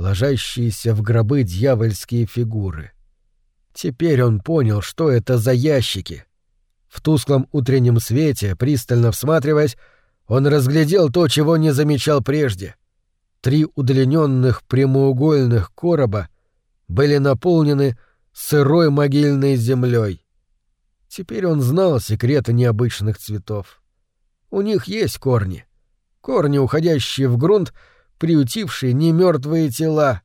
ложащиеся в гробы дьявольские фигуры. Теперь он понял, что это за ящики. В тусклом утреннем свете, пристально всматриваясь, он разглядел то, чего не замечал прежде. Три удлиненных прямоугольных короба были наполнены сырой могильной землей. Теперь он знал секреты необычных цветов. У них есть корни. Корни, уходящие в грунт, приютившие немертвые тела.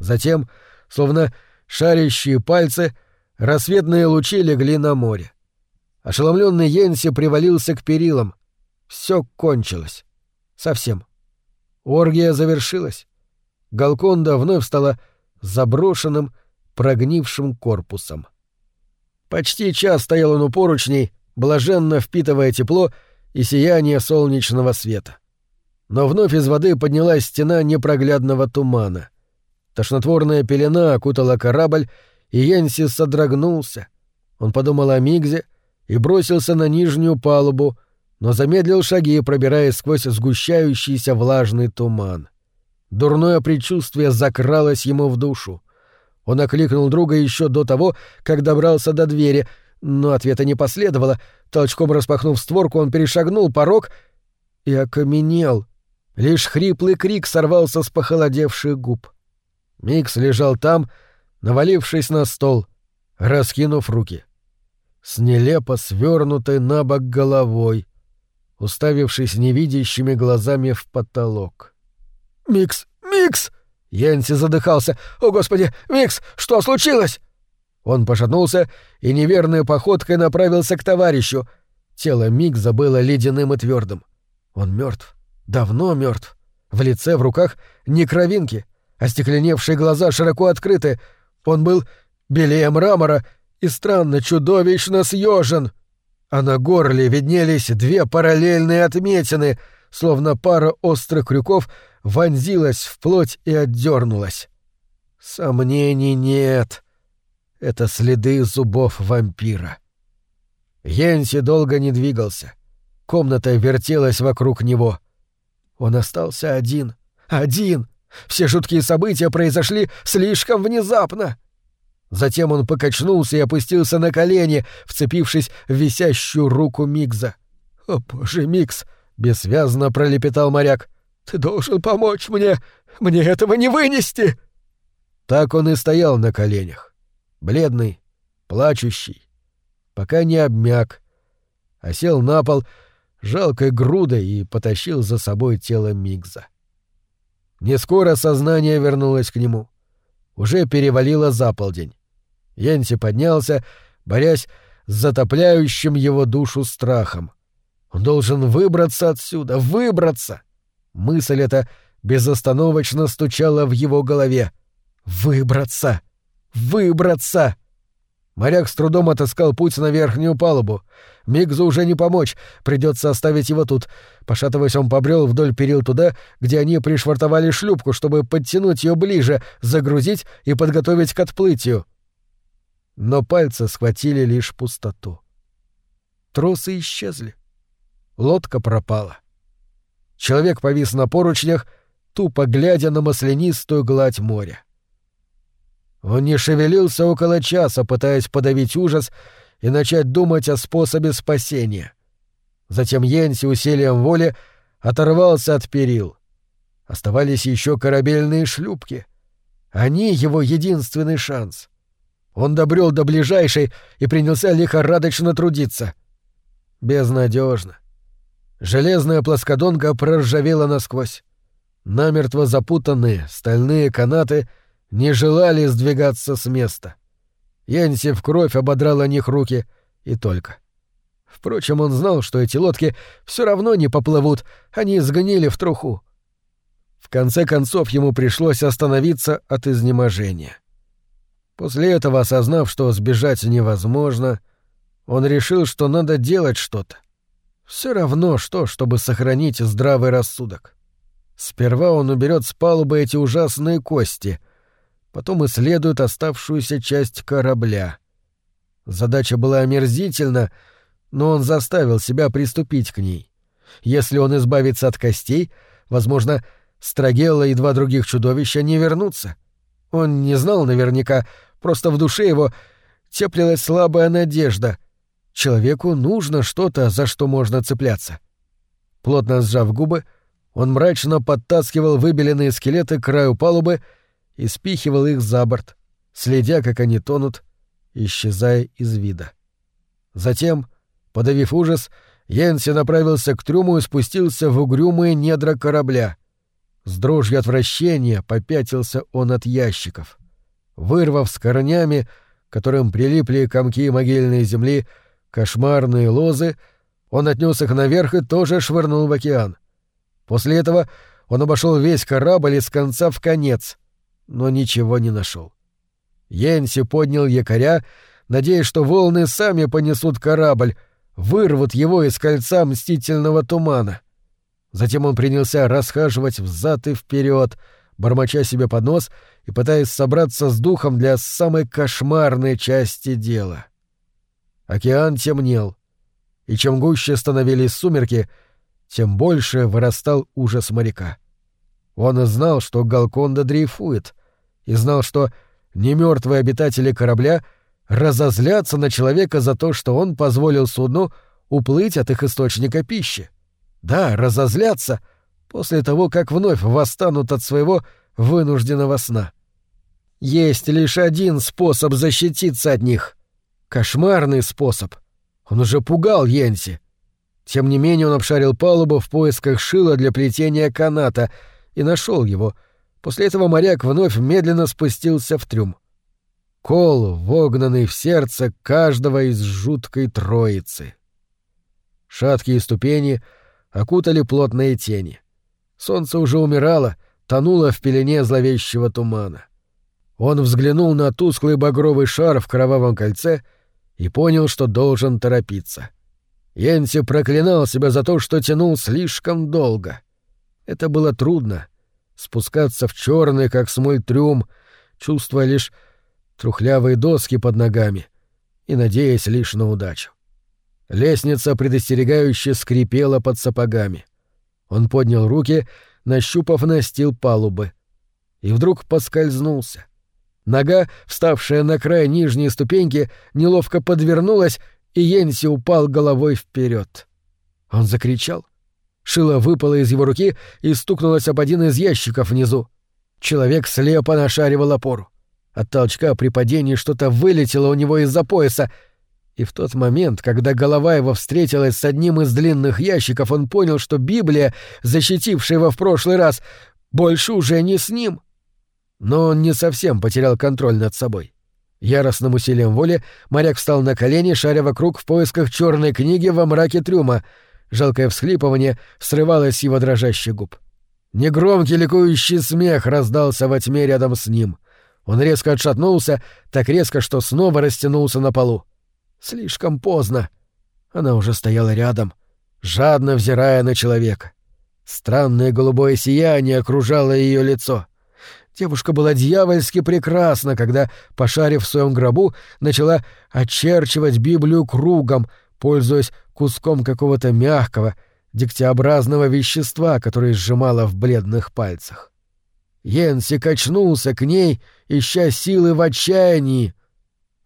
Затем, словно шарящие пальцы, рассветные лучи легли на море. Ошеломленный Йенси привалился к перилам. Все кончилось. Совсем. Оргия завершилась. Галконда вновь стала заброшенным, прогнившим корпусом. Почти час стоял он у поручней, блаженно впитывая тепло и сияние солнечного света. Но вновь из воды поднялась стена непроглядного тумана. Тошнотворная пелена окутала корабль, и Янси содрогнулся. Он подумал о Мигзе и бросился на нижнюю палубу, но замедлил шаги, пробираясь сквозь сгущающийся влажный туман. Дурное предчувствие закралось ему в душу. Он окликнул друга еще до того, как добрался до двери, но ответа не последовало. Толчком распахнув створку, он перешагнул порог и окаменел — Лишь хриплый крик сорвался с похолодевших губ. Микс лежал там, навалившись на стол, раскинув руки. С нелепо свернутой на бок головой, уставившись невидящими глазами в потолок. «Микс! Микс!» Янси задыхался. «О, Господи! Микс! Что случилось?» Он пошатнулся и неверной походкой направился к товарищу. Тело Микса было ледяным и твердым. Он мертв. Давно мертв. В лице, в руках ни кровинки. Остекленевшие глаза широко открыты. Он был белее мрамора и странно чудовищно съежен. А на горле виднелись две параллельные отметины, словно пара острых крюков вонзилась в плоть и отдернулась. Сомнений нет. — это следы зубов вампира. Йенси долго не двигался. Комната вертелась вокруг него. Он остался один. Один! Все жуткие события произошли слишком внезапно. Затем он покачнулся и опустился на колени, вцепившись в висящую руку Микза. «О, боже, Микс!» — бессвязно пролепетал моряк. «Ты должен помочь мне! Мне этого не вынести!» Так он и стоял на коленях, бледный, плачущий, пока не обмяк, а сел на пол жалкой грудой и потащил за собой тело Мигза. Не скоро сознание вернулось к нему. Уже перевалило за полдень. Йенси поднялся, борясь с затопляющим его душу страхом. Он должен выбраться отсюда, выбраться! Мысль эта безостановочно стучала в его голове. Выбраться! Выбраться! Моряк с трудом отыскал путь на верхнюю палубу. Мигзу уже не помочь, придется оставить его тут. Пошатываясь, он побрел вдоль перил туда, где они пришвартовали шлюпку, чтобы подтянуть ее ближе, загрузить и подготовить к отплытию. Но пальцы схватили лишь пустоту. Тросы исчезли. Лодка пропала. Человек повис на поручнях, тупо глядя на маслянистую гладь моря. Он не шевелился около часа, пытаясь подавить ужас и начать думать о способе спасения. Затем Йенси усилием воли оторвался от перил. Оставались еще корабельные шлюпки. Они — его единственный шанс. Он добрел до ближайшей и принялся лихорадочно трудиться. Безнадежно. Железная плоскодонка проржавела насквозь. Намертво запутанные стальные канаты — не желали сдвигаться с места. Янси в кровь ободрал о них руки и только. Впрочем, он знал, что эти лодки все равно не поплывут, они сгнили в труху. В конце концов ему пришлось остановиться от изнеможения. После этого, осознав, что сбежать невозможно, он решил, что надо делать что-то. Все равно что, чтобы сохранить здравый рассудок. Сперва он уберет с палубы эти ужасные кости, потом исследует оставшуюся часть корабля. Задача была омерзительна, но он заставил себя приступить к ней. Если он избавится от костей, возможно, Страгелла и два других чудовища не вернутся. Он не знал наверняка, просто в душе его теплилась слабая надежда. Человеку нужно что-то, за что можно цепляться. Плотно сжав губы, он мрачно подтаскивал выбеленные скелеты к краю палубы и спихивал их за борт, следя, как они тонут, исчезая из вида. Затем, подавив ужас, Йенси направился к трюму и спустился в угрюмые недра корабля. С дрожью отвращения попятился он от ящиков. Вырвав с корнями, которым прилипли комки могильной земли, кошмарные лозы, он отнес их наверх и тоже швырнул в океан. После этого он обошел весь корабль из конца в конец — но ничего не нашел. Йенси поднял якоря, надеясь, что волны сами понесут корабль, вырвут его из кольца мстительного тумана. Затем он принялся расхаживать взад и вперед, бормоча себе под нос и пытаясь собраться с духом для самой кошмарной части дела. Океан темнел, и чем гуще становились сумерки, тем больше вырастал ужас моряка. Он знал, что Галконда дрейфует, и знал, что немертвые обитатели корабля разозлятся на человека за то, что он позволил судну уплыть от их источника пищи. Да, разозлятся после того, как вновь восстанут от своего вынужденного сна. Есть лишь один способ защититься от них. Кошмарный способ. Он уже пугал Йенси. Тем не менее он обшарил палубу в поисках шила для плетения каната и нашел его — После этого моряк вновь медленно спустился в трюм. Кол, вогнанный в сердце каждого из жуткой троицы. Шаткие ступени окутали плотные тени. Солнце уже умирало, тонуло в пелене зловещего тумана. Он взглянул на тусклый багровый шар в кровавом кольце и понял, что должен торопиться. Йенси проклинал себя за то, что тянул слишком долго. Это было трудно — спускаться в черный, как смоль трюм, чувствуя лишь трухлявые доски под ногами и надеясь лишь на удачу. Лестница предостерегающе скрипела под сапогами. Он поднял руки, нащупав настил палубы. И вдруг поскользнулся. Нога, вставшая на край нижней ступеньки, неловко подвернулась, и Йенси упал головой вперед. Он закричал. Шило выпало из его руки и стукнулось об один из ящиков внизу. Человек слепо нашаривал опору. От толчка при падении что-то вылетело у него из-за пояса, и в тот момент, когда голова его встретилась с одним из длинных ящиков, он понял, что Библия, защитившая его в прошлый раз, больше уже не с ним. Но он не совсем потерял контроль над собой. Яростным усилием воли моряк встал на колени, шаря вокруг в поисках черной книги во мраке трюма. Жалкое всхлипывание срывалось с его дрожащих губ. Негромкий ликующий смех раздался во тьме рядом с ним. Он резко отшатнулся, так резко, что снова растянулся на полу. Слишком поздно. Она уже стояла рядом, жадно взирая на человека. Странное голубое сияние окружало ее лицо. Девушка была дьявольски прекрасна, когда, пошарив в своем гробу, начала очерчивать Библию кругом, пользуясь куском какого-то мягкого, дегтеобразного вещества, которое сжимала в бледных пальцах. Йенси качнулся к ней, ища силы в отчаянии.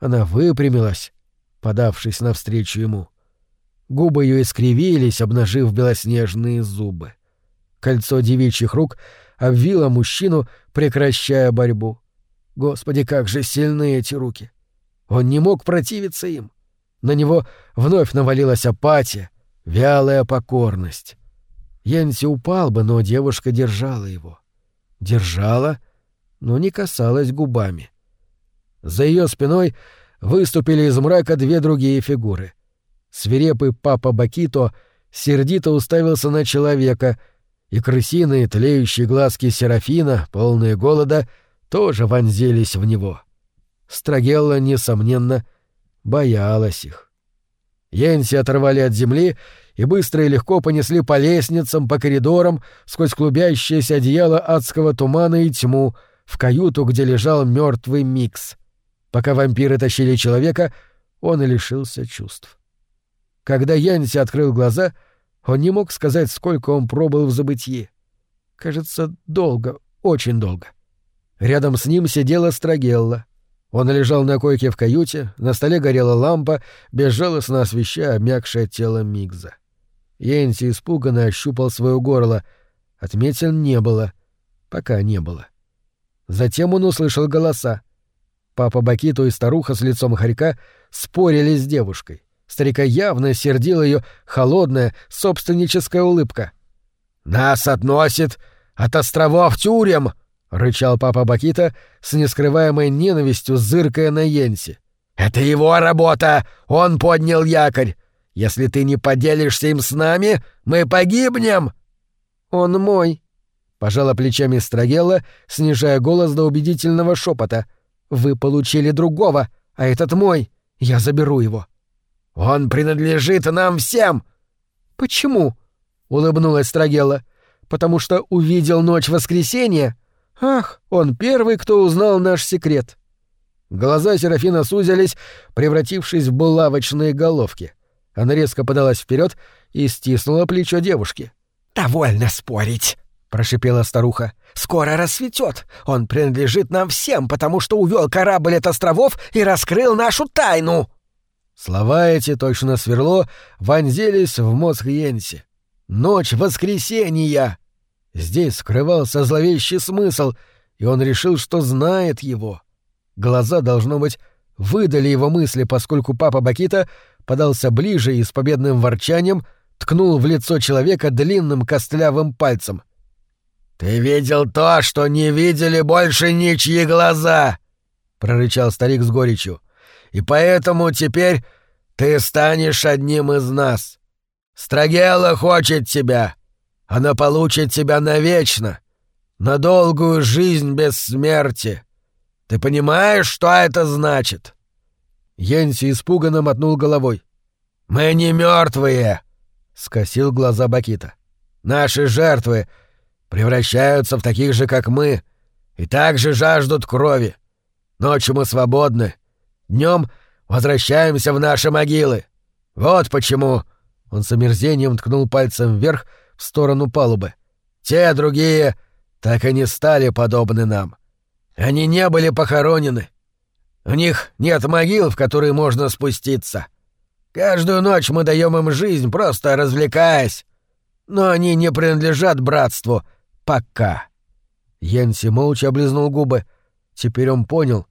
Она выпрямилась, подавшись навстречу ему. Губы ее искривились, обнажив белоснежные зубы. Кольцо девичьих рук обвило мужчину, прекращая борьбу. Господи, как же сильны эти руки! Он не мог противиться им. На него вновь навалилась апатия, вялая покорность. Янси упал бы, но девушка держала его. Держала, но не касалась губами. За ее спиной выступили из мрака две другие фигуры. Свирепый папа Бакито сердито уставился на человека, и крысиные тлеющие глазки Серафина, полные голода, тоже вонзились в него. Страгелла, несомненно, боялась их. Йенси оторвали от земли и быстро и легко понесли по лестницам, по коридорам, сквозь клубящееся одеяло адского тумана и тьму, в каюту, где лежал мертвый Микс. Пока вампиры тащили человека, он лишился чувств. Когда Янси открыл глаза, он не мог сказать, сколько он пробыл в забытье. Кажется, долго, очень долго. Рядом с ним сидела Страгелла. Он лежал на койке в каюте, на столе горела лампа, безжалостно освещая обмякшее тело Мигза. Йенси испуганно ощупал свое горло. Отметин не было. Пока не было. Затем он услышал голоса. Папа Бакито и старуха с лицом хорька спорили с девушкой. Старика явно сердила ее холодная, собственническая улыбка. «Нас относит от островов тюрем!» — рычал папа Бакита с нескрываемой ненавистью, зыркая на Йенси. «Это его работа! Он поднял якорь! Если ты не поделишься им с нами, мы погибнем!» «Он мой!» — пожала плечами Страгелла, снижая голос до убедительного шепота — вы получили другого, а этот мой. Я заберу его. Он принадлежит нам всем. Почему? улыбнулась Страгела. Потому что увидел ночь воскресенья. Ах, он первый, кто узнал наш секрет. Глаза Серафина сузились, превратившись в булавочные головки. Она резко подалась вперед и стиснула плечо девушки. «Довольно спорить», — прошипела старуха. «Скоро рассветет. Он принадлежит нам всем, потому что увел корабль от островов и раскрыл нашу тайну!» Слова эти, точно сверло, вонзились в мозг Йенси. «Ночь воскресенья!» Здесь скрывался зловещий смысл, и он решил, что знает его. Глаза, должно быть, выдали его мысли, поскольку папа Бакита подался ближе и с победным ворчанием ткнул в лицо человека длинным костлявым пальцем — «Ты видел то, что не видели больше ничьи глаза!» — прорычал старик с горечью. «И поэтому теперь ты станешь одним из нас. Страгела хочет тебя. Она получит тебя навечно, на долгую жизнь без смерти. Ты понимаешь, что это значит?» Йенси испуганно мотнул головой. «Мы не мертвые!» — скосил глаза Бакита. «Наши жертвы превращаются в таких же, как мы, и также жаждут крови. Ночью мы свободны. Днем возвращаемся в наши могилы. Вот почему...» Он с омерзением ткнул пальцем вверх в сторону палубы. «Те другие так и не стали подобны нам. Они не были похоронены. У них нет могил, в которые можно спуститься. Каждую ночь мы даем им жизнь, просто развлекаясь. Но они не принадлежат братству. Пока». Йенси молча облизнул губы. Теперь он понял.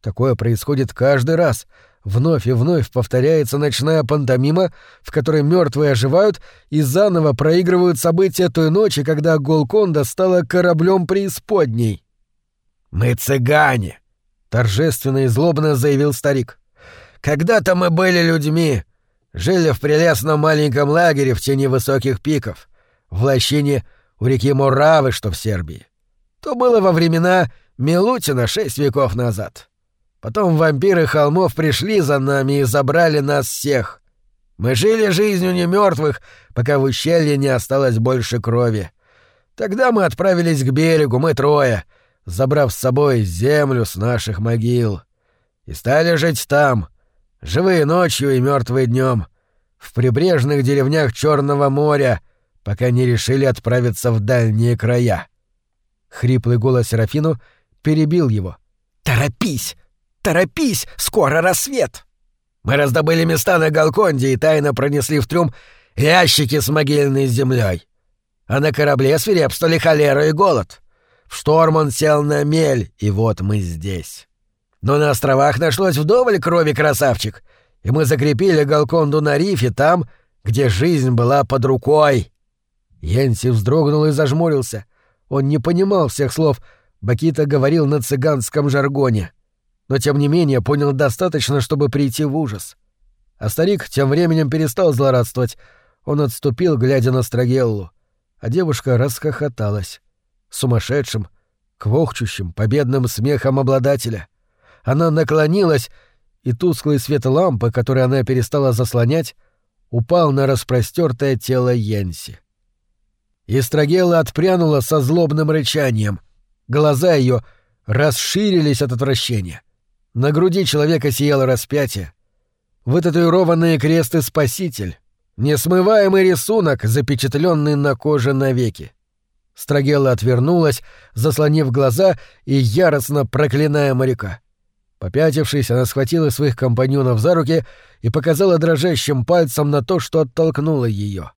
Такое происходит каждый раз. Вновь и вновь повторяется ночная пантомима, в которой мертвые оживают и заново проигрывают события той ночи, когда Голконда стала кораблем преисподней. «Мы цыгане!» — торжественно и злобно заявил старик. «Когда-то мы были людьми, жили в прелестном маленьком лагере в тени высоких пиков, в лощине у реки Муравы, что в Сербии. То было во времена Милутина шесть веков назад. Потом вампиры холмов пришли за нами и забрали нас всех. Мы жили жизнью немертвых, пока в ущелье не осталось больше крови. Тогда мы отправились к берегу, мы трое, забрав с собой землю с наших могил. И стали жить там, живые ночью и мертвые днем, в прибрежных деревнях Черного моря, пока не решили отправиться в дальние края. Хриплый голос Серафину перебил его. «Торопись! Торопись! Скоро рассвет!» Мы раздобыли места на Галконде и тайно пронесли в трюм ящики с могильной землей. А на корабле свирепствовали холера и голод. В шторм он сел на мель, и вот мы здесь. Но на островах нашлось вдоволь крови красавчик, и мы закрепили Галконду на рифе там, где жизнь была под рукой. Йенси вздрогнул и зажмурился. Он не понимал всех слов. Бакита говорил на цыганском жаргоне. Но тем не менее понял достаточно, чтобы прийти в ужас. А старик тем временем перестал злорадствовать. Он отступил, глядя на Страгеллу. А девушка расхохоталась. Сумасшедшим, квохчущим, победным смехом обладателя. Она наклонилась, и тусклый свет лампы, который она перестала заслонять, упал на распростертое тело Янси. Истрагела отпрянула со злобным рычанием. Глаза ее расширились от отвращения. На груди человека сияло распятие. Вытатуированные кресты спаситель. Несмываемый рисунок, запечатленный на коже навеки. Страгела отвернулась, заслонив глаза и яростно проклиная моряка. Попятившись, она схватила своих компаньонов за руки и показала дрожащим пальцем на то, что оттолкнуло ее.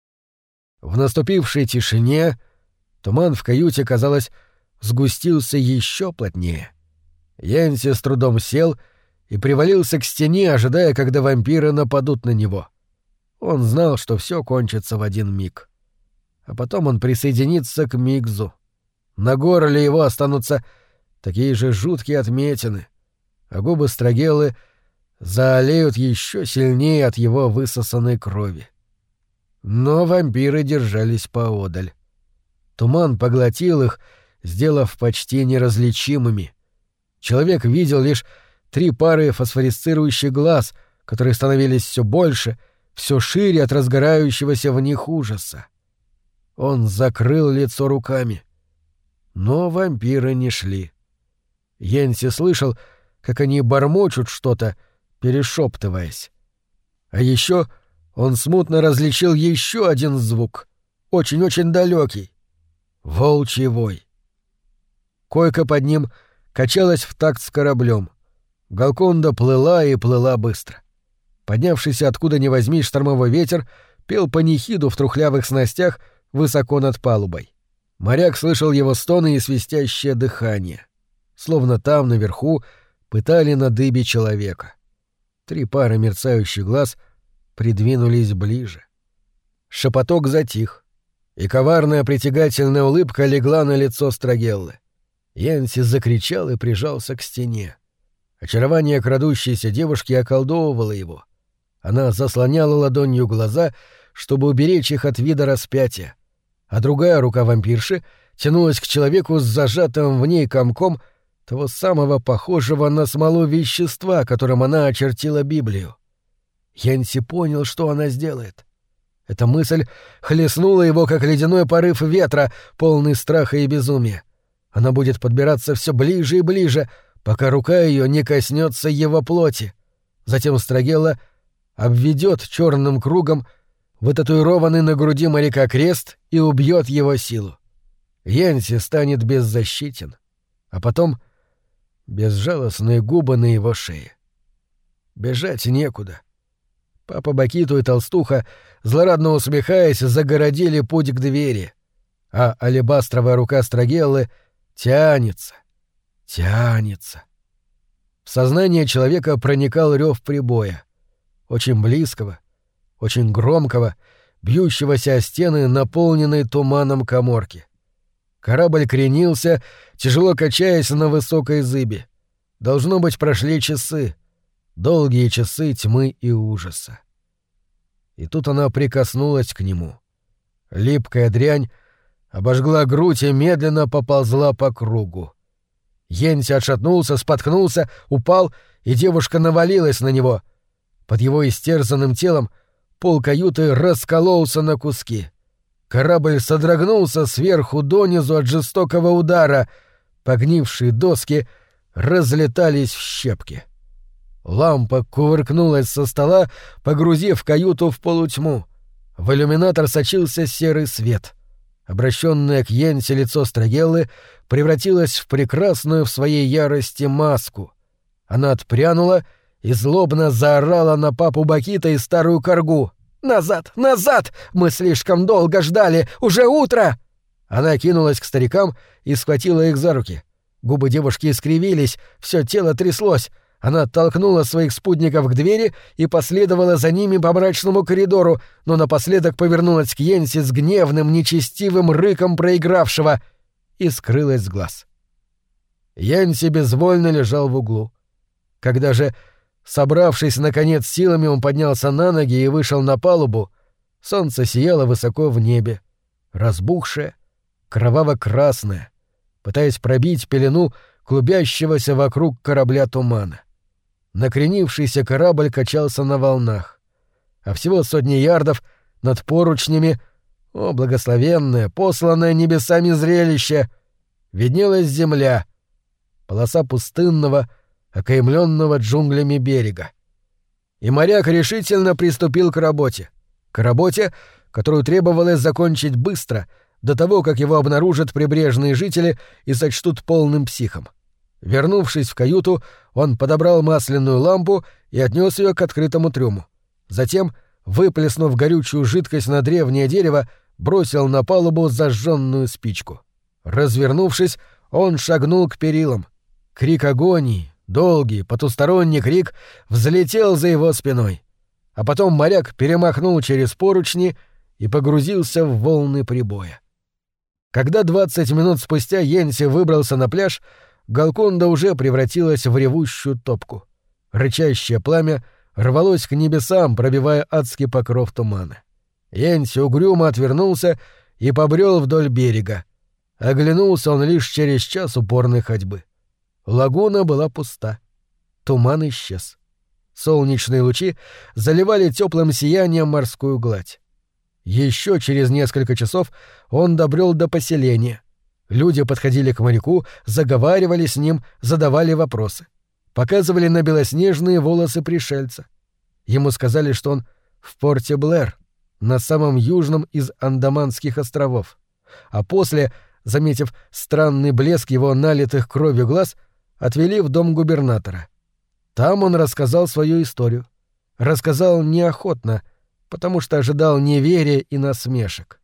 В наступившей тишине туман в каюте, казалось, сгустился еще плотнее. Янси с трудом сел и привалился к стене, ожидая, когда вампиры нападут на него. Он знал, что все кончится в один миг. А потом он присоединится к Мигзу. На горле его останутся такие же жуткие отметины, а губы Страгелы заолеют еще сильнее от его высосанной крови. Но вампиры держались поодаль. Туман поглотил их, сделав почти неразличимыми. Человек видел лишь три пары фосфорисцирующих глаз, которые становились все больше, все шире от разгорающегося в них ужаса. Он закрыл лицо руками. Но вампиры не шли. Йенси слышал, как они бормочут что-то, перешептываясь. А еще он смутно различил еще один звук, очень-очень далекий. Волчий вой. Койка под ним качалась в такт с кораблем. Галконда плыла и плыла быстро. Поднявшийся откуда ни возьми штормовой ветер пел панихиду в трухлявых снастях высоко над палубой. Моряк слышал его стоны и свистящее дыхание. Словно там, наверху, пытали на дыбе человека. Три пары мерцающих глаз — придвинулись ближе. Шепоток затих, и коварная притягательная улыбка легла на лицо Страгеллы. Янси закричал и прижался к стене. Очарование крадущейся девушки околдовывало его. Она заслоняла ладонью глаза, чтобы уберечь их от вида распятия, а другая рука вампирши тянулась к человеку с зажатым в ней комком того самого похожего на смолу вещества, которым она очертила Библию. Янси понял, что она сделает. Эта мысль хлестнула его, как ледяной порыв ветра, полный страха и безумия. Она будет подбираться все ближе и ближе, пока рука ее не коснется его плоти. Затем Страгелла обведет черным кругом вытатуированный на груди моряка крест и убьет его силу. Янси станет беззащитен, а потом безжалостные губы на его шее. Бежать некуда. Папа Бакиту и Толстуха, злорадно усмехаясь, загородили путь к двери, а алебастровая рука Страгеллы тянется, тянется. В сознание человека проникал рев прибоя, очень близкого, очень громкого, бьющегося о стены, наполненной туманом коморки. Корабль кренился, тяжело качаясь на высокой зыбе. Должно быть, прошли часы. Долгие часы тьмы и ужаса. И тут она прикоснулась к нему. Липкая дрянь обожгла грудь и медленно поползла по кругу. Йенси отшатнулся, споткнулся, упал, и девушка навалилась на него. Под его истерзанным телом пол каюты раскололся на куски. Корабль содрогнулся сверху донизу от жестокого удара. Погнившие доски разлетались в щепки. Лампа кувыркнулась со стола, погрузив каюту в полутьму. В иллюминатор сочился серый свет. Обращенное к Йенсе лицо Страгеллы превратилось в прекрасную в своей ярости маску. Она отпрянула и злобно заорала на папу Бакита и старую коргу. «Назад! Назад! Мы слишком долго ждали! Уже утро!» Она кинулась к старикам и схватила их за руки. Губы девушки искривились, все тело тряслось. Она толкнула своих спутников к двери и последовала за ними по мрачному коридору, но напоследок повернулась к Йенси с гневным, нечестивым рыком проигравшего и скрылась с глаз. Йенси безвольно лежал в углу. Когда же Собравшись, наконец, силами, он поднялся на ноги и вышел на палубу. Солнце сияло высоко в небе, разбухшее, кроваво-красное, пытаясь пробить пелену клубящегося вокруг корабля тумана. Накренившийся корабль качался на волнах, а всего сотни ярдов над поручнями, о, благословенное, посланное небесами зрелище, виднелась земля, полоса пустынного, окаймленного джунглями берега. И моряк решительно приступил к работе. К работе, которую требовалось закончить быстро, до того, как его обнаружат прибрежные жители и сочтут полным психом. Вернувшись в каюту, он подобрал масляную лампу и отнес ее к открытому трюму. Затем, выплеснув горючую жидкость на древнее дерево, бросил на палубу зажженную спичку. Развернувшись, он шагнул к перилам. Крик агонии, Долгий, потусторонний крик взлетел за его спиной. А потом моряк перемахнул через поручни и погрузился в волны прибоя. Когда двадцать минут спустя Йенси выбрался на пляж, Галконда уже превратилась в ревущую топку. Рычащее пламя рвалось к небесам, пробивая адский покров тумана. Йенси угрюмо отвернулся и побрел вдоль берега. Оглянулся он лишь через час упорной ходьбы. Лагуна была пуста. Туман исчез. Солнечные лучи заливали теплым сиянием морскую гладь. Еще через несколько часов он добрел до поселения. Люди подходили к моряку, заговаривали с ним, задавали вопросы. Показывали на белоснежные волосы пришельца. Ему сказали, что он в порте Блэр, на самом южном из Андаманских островов. А после, заметив странный блеск его налитых кровью глаз, — отвели в дом губернатора. Там он рассказал свою историю. Рассказал неохотно, потому что ожидал неверия и насмешек.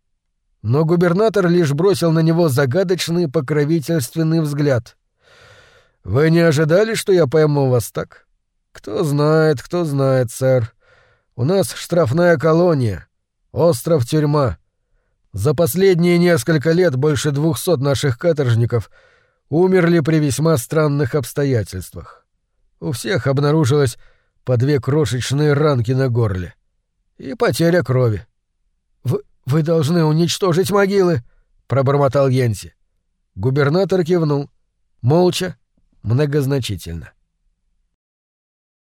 Но губернатор лишь бросил на него загадочный покровительственный взгляд. «Вы не ожидали, что я пойму вас так?» «Кто знает, кто знает, сэр. У нас штрафная колония. Остров-тюрьма. За последние несколько лет больше двухсот наших каторжников — умерли при весьма странных обстоятельствах. У всех обнаружилось по две крошечные ранки на горле. И потеря крови. «Вы, должны уничтожить могилы!» — пробормотал Йенси. Губернатор кивнул. Молча, многозначительно.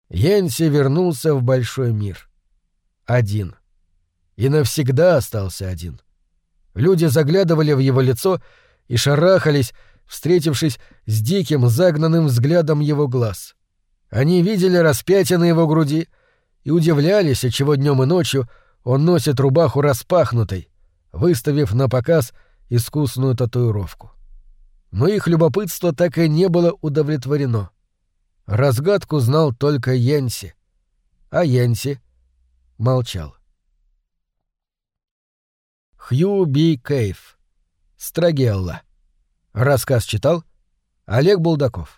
Йенси вернулся в большой мир. Один. И навсегда остался один. Люди заглядывали в его лицо и шарахались, встретившись с диким загнанным взглядом его глаз. Они видели распятие на его груди и удивлялись, отчего днем и ночью он носит рубаху распахнутой, выставив на показ искусную татуировку. Но их любопытство так и не было удовлетворено. Разгадку знал только Янси, а Янси молчал. Хью Би Кейв. Страгелла. Рассказ читал Олег Булдаков.